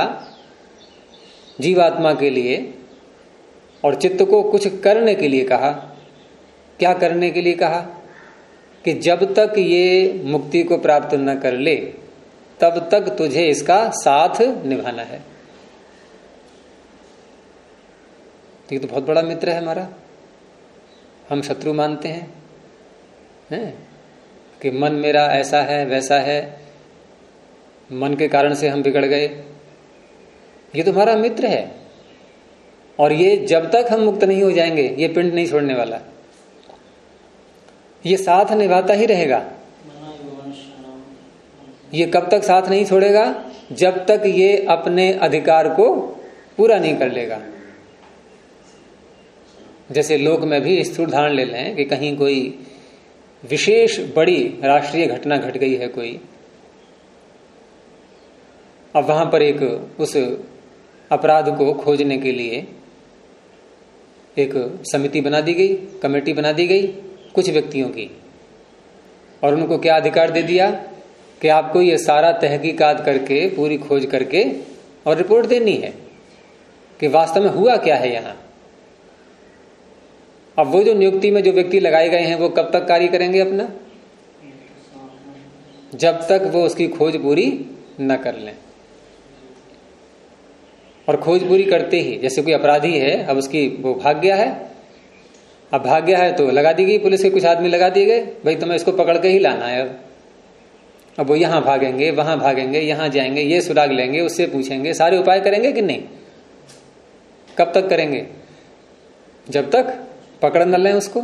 जीवात्मा के लिए और चित्त को कुछ करने के लिए कहा। क्या करने के लिए कहा? कि जब तक ये मुक्ति को प्राप्त न कर ले, तब तक तुझे इसका साथ निभाना है। तो ये तो बहुत बड़ा मित्र है हमारा। हम शत्रु मानते हैं हैं? कि मन मेरा ऐसा है, वैसा है। मन के कारण से हम बिगड़ गए। ये तुम्हारा मित्र है। और ये जब तक हम मुक्त नहीं हो जाएँगे, ये पिंड नहीं छोड़ने वाला। ये साथ निभाता ही रहेगा। ये कब तक साथ नहीं छोड़ेगा? जब तक ये अपने अधिकार को पूरा नहीं कर लेगा। जैसे लोक में भी स्थूल धारण ले लें कि कहीं कोई विशेष बड़ी राष्ट्रीय घटना घट गई है कोई, अब वहाँ पर एक उस अपराध को खोजने के लिए एक समिति बना दी गई, कमेटी बना दी गई कुछ व्यक्तियों की। और उनको क्या अधिकार दे दिया कि आपको ये सारा तहकीकात करके, पूरी खोज करके और रिपोर्ट देनी है कि वास्तव में हुआ क्या है यहाँ? अब वो जो नियुक्ति में जो व्यक्ति लगाए गए हैं, वो कब तक कार्य करेंगे अपना? जब तक वो उसकी खोज पूरी न कर लें। और खोज पूरी करते ही, जैसे कोई अपराधी है, अब उसकी वो भाग गया है। अब भाग गया है तो लगा दी गई पुलिस के, कुछ आदमी लगा दिए गए, भाई, तुम्हें इसको पकड़ के ही लाना है अब। अब वो यहाँ भागेंगे, वहाँ भागेंगे, यहाँ जाएँगे, ये सुराग लेंगे, उससे पूछेंगे, सारे उपाय करेंगे कि नहीं? कब तक करेंगे? जब तक पकड़ न लें उसको।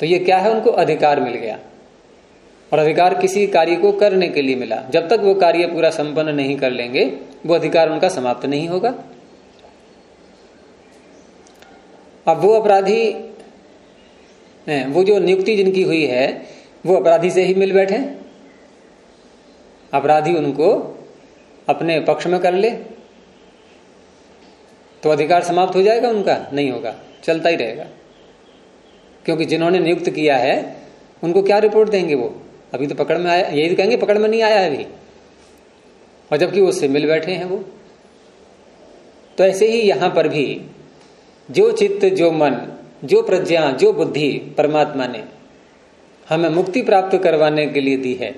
तो ये क्या है? उनको अधिकार मिल गया। और अधिकार किसी कार्य को करने के लिए मिला। जब तक वो कार्य पूरा संपन्न नहीं कर लेंगे, वो अधिकार उनका समाप्त नहीं होगा। अब वो अपराधी वो जो नियुक्ति जिनकी हुई है, वो अपराधी से ही मिल बैठे। अपराधी उनको अपने पक्ष में कर ले। तो अधिकार समाप्त हो जाएगा उनका? नहीं होगा। चलता ही रहेगा। क्योंकि जिन्होंने नियुक्त किया है, उनको क्या रिपोर्ट देंगे वो? अभी तो पकड़ में आया यही तो कहेंगे पकड़ में नहीं आया अभी। और जबकि उससे मिल बैठे हैं वो। तो ऐसे ही यहाँ पर भी जो चित्त जो मन जो प्रज्ञा जो बुद्धि परमात्मा ने हमें मुक्ति प्राप्त करवाने के लिए दी है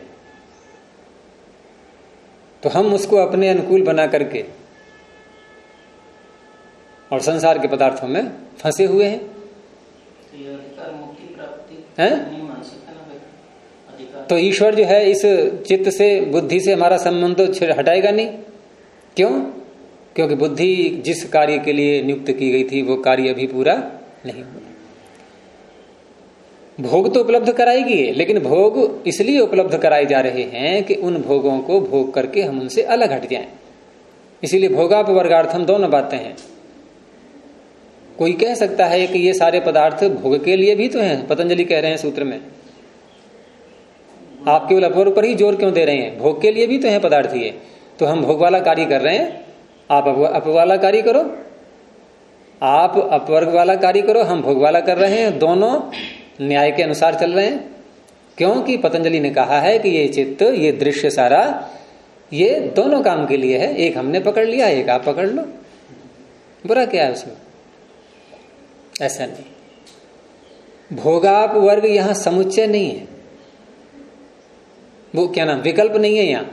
तो हम उसको अपने अनुकूल बना करके और संसार के पदार्थों में फंसे हुए हैं। तो मुक्ति प्राप्ति हैं? नहीं मान सकते ना भाई अधिकार तो ईश्वर जो है इस चित्त से, बुद्धि से हमारा संबंध तो हटाएगा नहीं। क्यों? क्योंकि बुद्धि जिस कार्य के लिए नियुक्त की गई थी, वो कार्य अभी पूरा नहीं हुआ। भोग तो उपलब्ध कराएगी, लेकिन भोग इसलिए उपलब्ध कराए जा रहे हैं कि उन भोगों को भोग करके हम उनसे अलग हट जाएँ। इसीलिए भोगाप वर्गार्थम दोनों बातें हैं। कोई कह सकता है कि ये सारे पदार्थ भोग के लिए भी तो हैं, पतंजलि कह रहे हैं सूत्र में। आप केवल अपवर्ग पर ही ज़ोर क्यों दे रहे हैं? भोग के लिए भी तो है पदार्थ ये। तो हम भोग वाला कार्य कर रहे हैं। आप अप वाला कार्य करो। आप अपवर्ग वाला कार्य करो। हम भोग वाला कर रहे हैं। दोनों न्याय के अनुसार चल रहे हैं। क्योंकि पतंजलि ने कहा है कि ये चित्त, ये दृश्य सारा, ये दोनों काम के लिए है। एक हमने पकड़ लिया, एक आप पकड़ लो। बुरा क्या है उसमें? ऐसा नहीं। भोगाप वर्ग यहाँ समुच्चय नहीं है। वो क्या नाम विकल्प नहीं है यहाँ?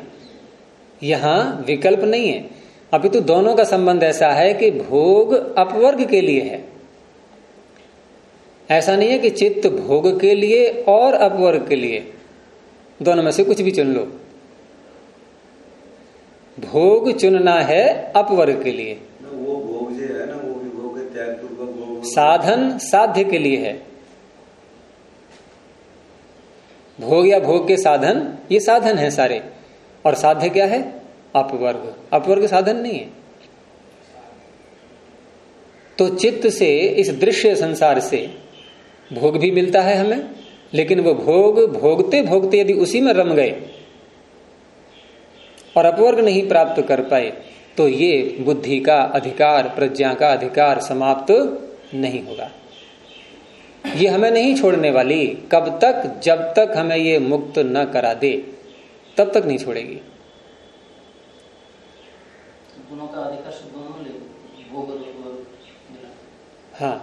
यहाँ विकल्प नहीं है। अभी तो दोनों का संबंध ऐसा है कि भोग अपवर्ग के लिए है। ऐसा नहीं है कि चित्त भोग के लिए और अपवर्ग के लिए। दोनों में से कुछ भी चुन लो। भोग चुनना है अपवर्ग के लिए। ना वो भोग जो है ना वो भी भोग है त्याग साधन साध्य के लिए है। भोग या भोग के साधन, ये साधन है सारे। और साध्य क्या है? अपवर्ग। अपवर्ग साधन नहीं है। तो चित्त से, इस दृश्य संसार से भोग भी मिलता है हमें, लेकिन वो भोग भोगते भोगते यदि उसी में रम गए और अपवर्ग नहीं प्राप्त कर पाए तो ये बुद्धि का अधिकार, प्रज्ञा का अधिकार समाप्त नहीं होगा। ये हमें नहीं छोड़ने वाली। कब तक जब तक हमें ये मुक्त न करा दे तब तक नहीं छोड़ेगी। हाँ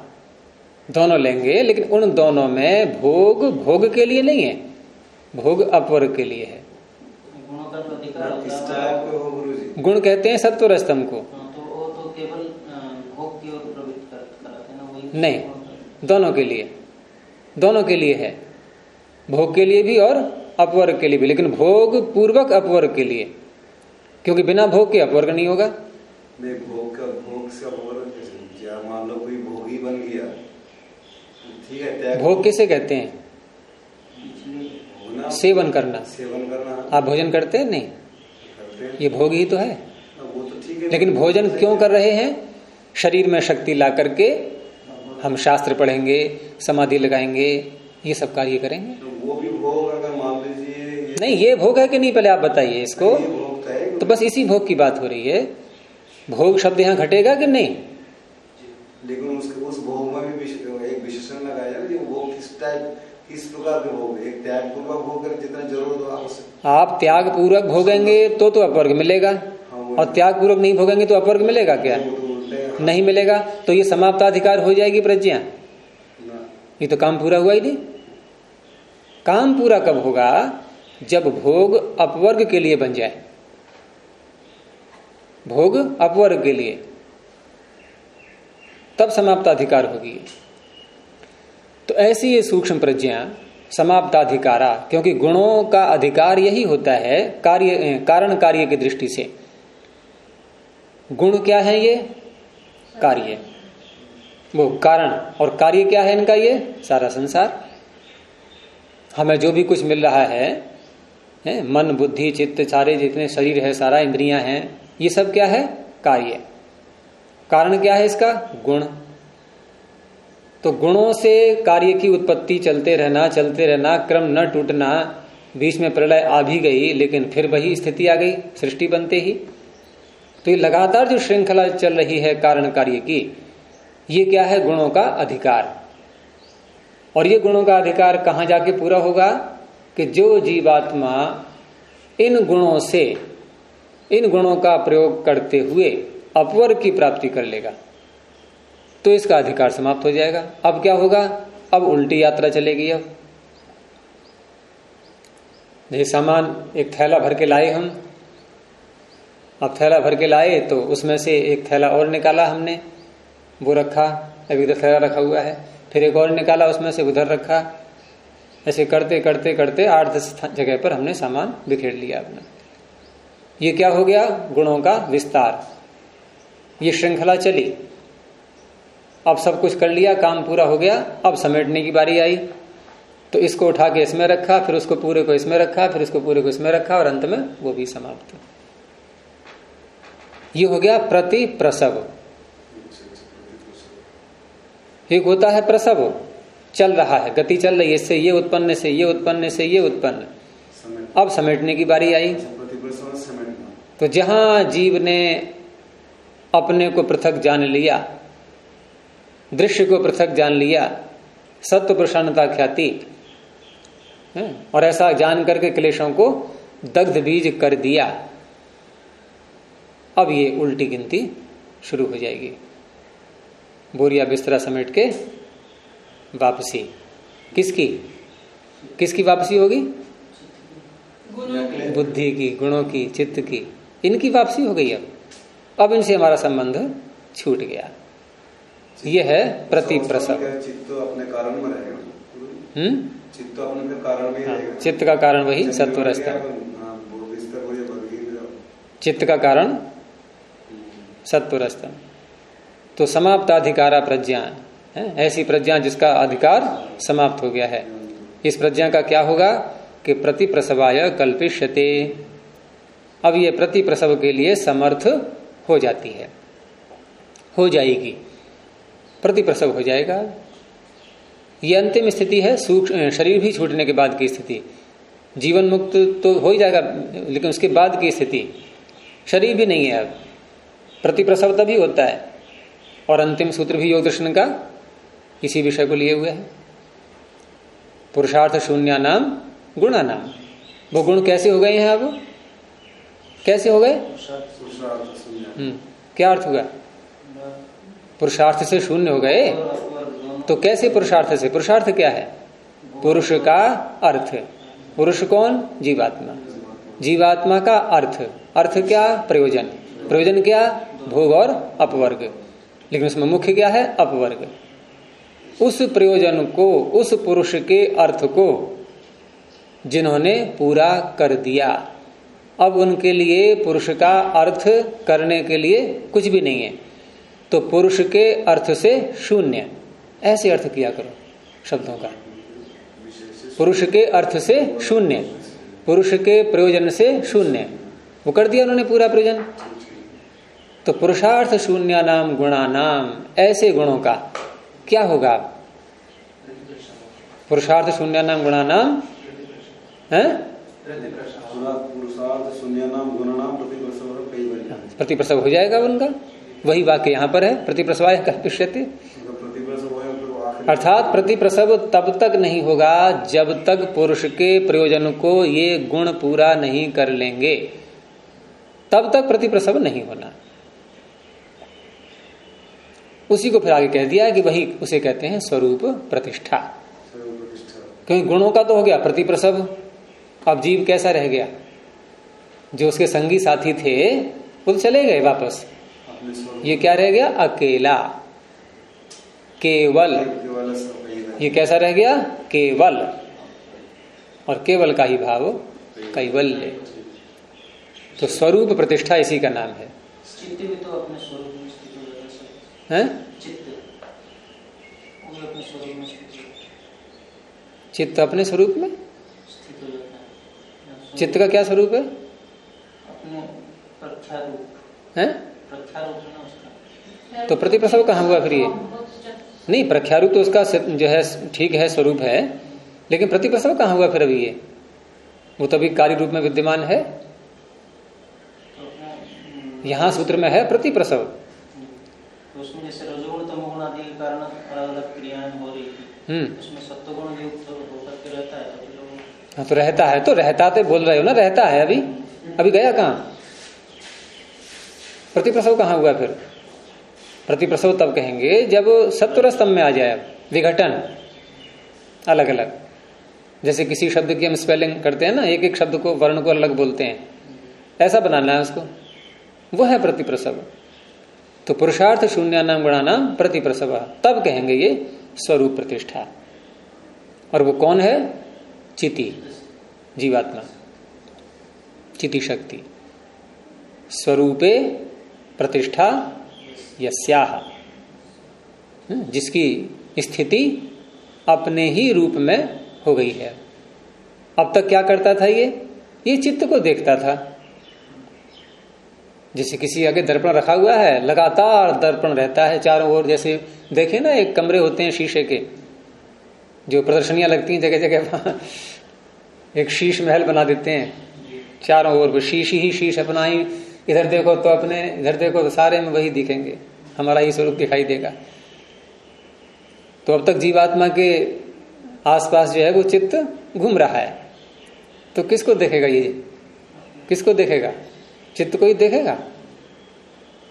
दोनों लेंगे लेकिन उन दोनों में भोग भोग के लिए नहीं है भोग अपवर्ग के लिए है। गुणों का जो अधिकार किस होता टाइप के गुरु जी गुण कहते हैं सत्व रस्तम को। हाँ, तो वो तो केवल भोग की ओर प्रवृत्त कराते हैं ना नहीं। दोनों के लिए। दोनों के लिए है। भोग के लिए भी और अपवर्ग के लिए भी। लेकिन भोग पूर्वक अपवर्ग के लिए। क्योंकि बिना भोग के अपवर्ग नहीं होगा। भोग का भोग से कैसे मान लो कोई भोगी बन गया? ठीक है भोग किसे कहते हैं? सेवन करना। सेवन करना। आप भोजन करते हैं? नहीं। करते ये भोग ही तो है। वो तो ठीक है। लेकिन भोजन क्यों कर रहे हैं? शरीर में शक्ति ला करके हम शास्त्र पढ़ेंगे समाधि लगाएँगे ये सब कार्य करेंगे। तो वो भी भोग अगर मान लीजिए नहीं ये भोग है कि नहीं पहले आप बताइए इसको। तो तो बस इसी भोग की बात हो रही है। भोग शब्द यहाँ घटेगा कि नहीं? लेकिन उसके उस भोग में भी एक विशेषण लगाया भोग किस टाइप किस प्रकार के भोग एक त्याग पूर्वक भोग कर जितना ज़रूरत हो आवश्यक आप त्याग पूर्वक भोगेंगे तो तो अपवर्ग मिलेगा। हाँ, और त्याग पूर्वक नहीं भोगेंगे तो अपवर्ग मिलेगा क्या? तो नहीं मिलेगा तो ये समाप्ताधिकार हो जाएगी प्रज्ञा। ये तो काम पूरा हुआ ही नहीं। काम पूरा कब होगा? जब भोग अपवर्ग के लिए बन जाए। भोग अपवर्ग के लिए। तब समाप्ताधिकार होगी। तो ऐसी ये सूक्ष्म प्रज्ञा समाप्ताधिकारा क्योंकि गुणों का अधिकार यही होता है कार्य कारण कार्य की दृष्टि से। गुण क्या है ये? कार्य। वो कारण और कार्य क्या है इनका ये? सारा संसार। हमें जो भी कुछ मिल रहा है, है मन बुद्धि चित्त सारे जितने शरीर है सारा इंद्रियाँ हैं ये सब क्या है? कार्य। कारण क्या है इसका? गुण। तो गुणों से कार्य की उत्पत्ति चलते रहना चलते रहना क्रम न टूटना बीच में प्रलय आ भी गई लेकिन फिर वही स्थिति आ गई सृष्टि बनते ही। तो ये लगातार जो श्रृंखला चल रही है कारण कार्य की, ये क्या है? गुणों का अधिकार। और ये गुणों का अधिकार कहाँ जाके पूरा होगा? कि जो जीवात्मा इन गुणों से, इन गुणों का प्रयोग करते हुए अपवर की प्राप्ति कर लेगा तो इसका अधिकार समाप्त हो जाएगा। अब क्या होगा? अब उल्टी यात्रा चलेगी अब। जैसे सामान एक थैला भर के लाए हम। अब थैला भर के लाए तो उसमें से एक थैला और निकाला हमने, वो रखा, अभी इधर थैला रखा हुआ है। फिर एक और निकाला, उसमें से उधर रखा। ऐसे करते करते करते आठ दस जगह पर हमने सामान बिखेर लिया अपना। ये क्या हो गया? गुणों का विस्तार। ये श्रृंखला चली। अब सब कुछ कर लिया, काम पूरा हो गया। अब समेटने की बारी आई। तो इसको उठा के इसमें रखा, फिर उसको पूरे को इसमें रखा, फिर उसको पूरे को इसमें रखा और अंत में वो भी समाप्त। ये हो गया प्रति प्रसव। एक होता है प्रसव। चल रहा है गति चल रही है इससे ये उत्पन्न से ये उत्पन्न से ये उत्पन्न। अब समेटने की बारी आई। तो जहाँ जीव ने अपने को पृथक जान लिया दृश्य को पृथक जान लिया सत्य प्रसन्नता ख्याति और ऐसा जान करके क्लेशों को दग्ध बीज कर दिया। अब ये उल्टी गिनती शुरू हो जाएगी। बोरिया बिस्तरा समेट के वापसी। किसकी? किसकी वापसी होगी? बुद्धि की गुणों की चित्त की। इनकी वापसी हो गई अब। अब इनसे हमारा संबंध छूट गया। यह है प्रति प्रसव चित्त तो अपने कारण में रहेगा। हम्म? चित्त तो अपने कारण में हाँ, चित्त का कारण वही सत्वरस्ता हाँ, चित्त का कारण सत्वरस्तम तो समाप्ताधिकारा प्रज्ञा है? ऐसी प्रज्ञा जिसका अधिकार समाप्त हो गया है। इस प्रज्ञा का क्या होगा? कि प्रति प्रसवाय कल्पिष्यते। अब ये प्रति प्रसव के लिए समर्थ हो जाती है। हो जाएगी। प्रति प्रसव हो जाएगा। ये अंतिम स्थिति है, सूक्ष्म शरीर भी छूटने के बाद की स्थिति। जीवन मुक्त तो हो ही जाएगा, लेकिन उसके बाद की स्थिति। शरीर भी नहीं है अब। प्रतिप्रसव तभी होता है। और अंतिम सूत्र भी योग दर्शन का इसी विषय को लिए हुए है। पुरुषार्थ शून्य नाम, गुणा नाम। वो गुण कैसे हो गए हैं अब कैसे हो गए? हम्म क्या अर्थ होगा पुरुषार्थ से शून्य हो गए? तो कैसे पुरुषार्थ से? पुरुषार्थ क्या है? पुरुष का अर्थ। पुरुष कौन? जीवात्मा। जीवात्मा का अर्थ। अर्थ क्या? प्रयोजन। प्रयोजन क्या? भोग और अपवर्ग। लेकिन उसमें मुख्य क्या है? अपवर्ग। उस प्रयोजन को, उस पुरुष के अर्थ को जिन्होंने पूरा कर दिया। अब उनके लिए पुरुष का अर्थ करने के लिए कुछ भी नहीं है। तो पुरुष के अर्थ से शून्य। ऐसे अर्थ किया करो शब्दों का। पुरुष के अर्थ से शून्य। पुरुष के प्रयोजन से शून्य। वो कर दिया उन्होंने पूरा प्रयोजन? तो पुरुषार्थ शून्य नाम गुणा नाम, ऐसे गुणों का। क्या होगा? पुरुषार्थ शून्य नाम, गुणा नाम? है? प्रतिप्रसव हो जाएगा उनका। वही वाक्य यहाँ पर है, प्रतिप्रसवाय कल्पिष्यते अर्थात प्रतिप्रसव तब तक नहीं होगा जब तक पुरुष के प्रयोजन को ये गुण पूरा नहीं कर लेंगे। तब तक प्रतिप्रसव नहीं होना। उसी को फिर आगे कह दिया कि वही उसे कहते हैं स्वरूप प्रतिष्ठा। क्योंकि गुणों का तो हो गया, प्रतिप्रसव। अब जीव कैसा रह गया? जो उसके संगी साथी थे, वो तो चले गए वापस। ये क्या रह गया? अकेला। केवल। ये कैसा रह गया? केवल। और केवल का ही भाव कैवल्य। तो स्वरूप प्रतिष्ठा इसी का नाम है। तो अपने स्वरूप है? चित्त। अपने स्वरूप में चित्त अपने स्वरूप में? स्थित जाता चित्त का क्या स्वरूप है? हैं? तो प्रतिप्रसव कहाँ हुआ फिर ये? नहीं प्रख्यारूप तो उसका जो है ठीक है स्वरूप है लेकिन प्रतिप्रसव कहाँ हुआ फिर अभी ये? वो तो अभी कार्य रूप में विद्यमान है। तो हम्म, यहाँ सूत्र में है प्रतिप्रसव। तो उसमें जैसे रजोगुण तमोगुण आदि के कारण अलग अलग क्रियाएँ हो रही थी हम्म। उसमें सत्वगुण भी युक्त होकर के रहता है हाँ तो रहता है तो रहता तो बोल रहे हो ना रहता है अभी? अभी गया कहाँ? प्रतिप्रसव कहाँ हुआ फिर? प्रतिप्रसव तब कहेंगे जब सत्वर स्तंभ में आ जाए विघटन अलग अलग जैसे किसी शब्द की हम स्पेलिंग करते हैं ना एक एक शब्द को वर्ण को अलग बोलते हैं। ऐसा बनाना है उसको। वो है प्रतिप्रसव। तो पुरुषार्थ शून्य नाम गुणा नाम प्रतिप्रसव। तब कहेंगे ये स्वरूप प्रतिष्ठा। और वो कौन है? चिति। जीवात्मा। चिति शक्ति। स्वरूपे प्रतिष्ठा यस्याह। हम्म, जिसकी स्थिति अपने ही रूप में हो गई है। अब तक क्या करता था ये? ये चित्त को देखता था। जैसे किसी आगे दर्पण रखा हुआ है, लगातार दर्पण रहता है चारों ओर, जैसे देखे ना, एक कमरे होते हैं शीशे के, जो प्रदर्शनियाँ लगती हैं जगह जगह एक शीश महल बना देते हैं चारों ओर शीश ही शीश अपना ही। इधर देखो तो अपने, इधर देखो तो सारे में वही दिखेंगे, हमारा ही स्वरूप दिखाई देगा। तो अब तक जीवात्मा के आसपास जो है वो चित्त घूम रहा है। तो किसको देखेगा ये? किसको देखेगा? चित्त को ही देखेगा।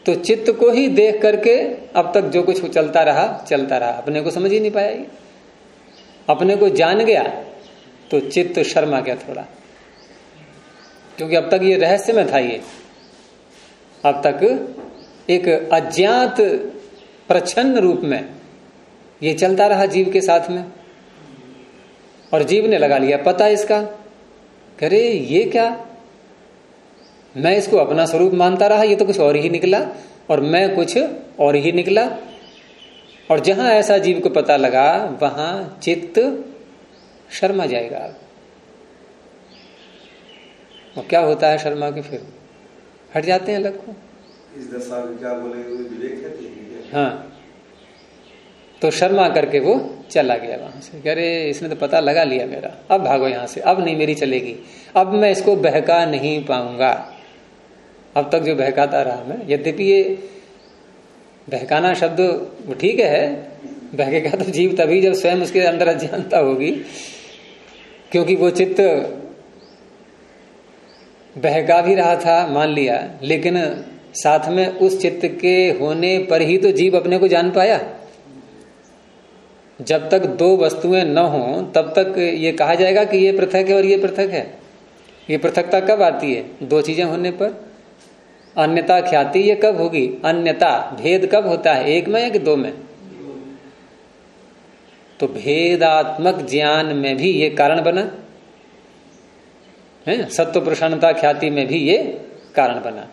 तो चित्त को ही देख करके अब तक जो कुछ चलता रहा चलता रहा। अपने को समझ ही नहीं पाया अपने को जान गया तो चित्त शर्मा गया थोड़ा। क्योंकि अब तक ये रहस्य में था ये। अब तक एक अज्ञात, प्रच्छन्न रूप में ये चलता रहा जीव के साथ में। और जीव ने लगा लिया। पता इसका? करे ये क्या? मैं इसको अपना स्वरूप मानता रहा ये तो कुछ और ही निकला और मैं कुछ और ही निकला। और जहाँ ऐसा जीव को पता लगा वहाँ चित्त शर्मा जाएगा। और क्या होता है शर्मा के फिर? हट जाते हैं अलग को। इस दशा में क्या बोले विवेक है हाँ। तो शर्मा करके वो चला गया वहाँ से। रहे इसने तो पता लगा लिया मेरा। अब भागो यहाँ से। अब नहीं मेरी चलेगी। अब मैं इसको बहका नहीं पाऊँगा। अब तक जो बहकाता रहा मैं, यद्यपि ये बहकाना शब्द ठीक है, बहकेगा तो जीव तभी जब स्वयं उसके अंदर अज्ञानता होगी, क्योंकि वो चित्त बहका भी रहा था, मान लिया, लेकिन साथ में उस चित्त के होने पर ही तो जीव अपने को जान पाया। जब तक दो वस्तुएँ न हो, तब तक ये कहा जाएगा कि ये पृथक है और ये पृथक है। ये पृथकता कब आती है? दो चीज़ें होने पर। अन्यता ख्याति ये कब होगी? अन्यता, भेद कब होता है? एक में या कि दो में? तो भेदात्मक ज्ञान में भी ये कारण बना। है? सत्व प्रसन्नता ख्याति में भी ये कारण बना।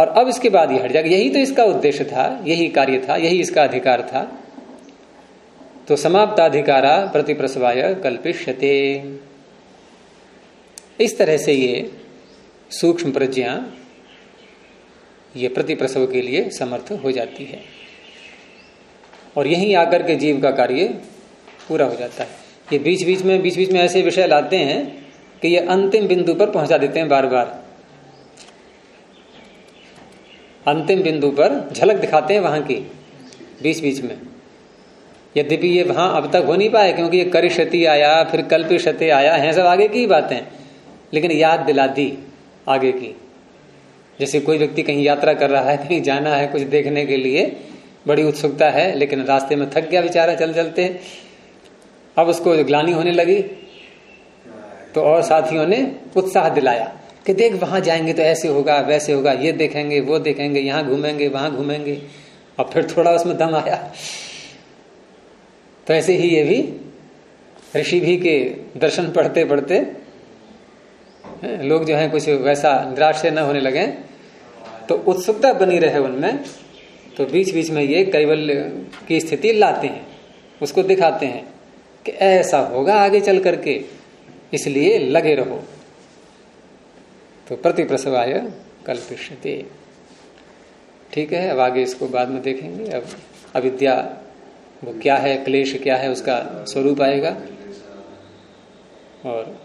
और अब इसके बाद ये हट जाएगा। यही तो इसका उद्देश्य था, यही कार्य था, यही इसका अधिकार था। तो समाप्ताधिकारा प्रतिप्रसवाय कल्पिष्यते। इस तरह से ये सूक्ष्म प्रज्ञा ये प्रति प्रसव के लिए समर्थ हो जाती है। और यहीं आकर के जीव का कार्य पूरा हो जाता है। ये बीच बीच में बीच बीच में ऐसे विषय लाते हैं कि ये अंतिम बिंदु पर पहुँचा देते हैं बार बार अंतिम बिंदु पर झलक दिखाते हैं वहाँ की बीच बीच में। यद्यपि ये वहाँ अब तक हो नहीं पाए, क्योंकि ये करिशति आया, फिर कल्पिशति आया, है सब आगे की बातें। लेकिन याद दिला दी आगे की। जैसे कोई व्यक्ति कहीं यात्रा कर रहा है, कहीं जाना है कुछ देखने के लिए, बड़ी उत्सुकता है, लेकिन रास्ते में थक गया बेचारा, चल चलते अब उसको ग्लानी होने लगी। तो और साथियों ने उत्साह दिलाया कि देख, वहाँ जाएँगे तो ऐसे होगा, वैसे होगा, ये देखेंगे, वो देखेंगे, यहाँ घूमेंगे, वहाँ घूमेंगे। और फिर थोड़ा उसमें दम आया। तो ऐसे ही ये भी ऋषि भी के दर्शन पढ़ते पढ़ते लोग जो है कुछ वैसा निराश न होने लगे। तो उत्सुकता बनी रहे उनमें। तो बीच बीच में ये कैवल्य की स्थिति लाते हैं, उसको दिखाते हैं कि ऐसा होगा आगे चल करके, इसलिए लगे रहो। तो प्रति प्रसवाय कल्पिष्यते। ठीक है, अब आगे इसको बाद में देखेंगे। अब अविद्या, वो क्या है, क्लेश क्या है, उसका स्वरूप आएगा। और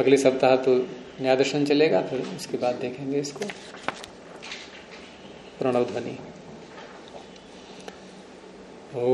अगले सप्ताह तो न्याय दर्शन चलेगा फिर उसके बाद देखेंगे इसको। प्रणव ध्वनि ओ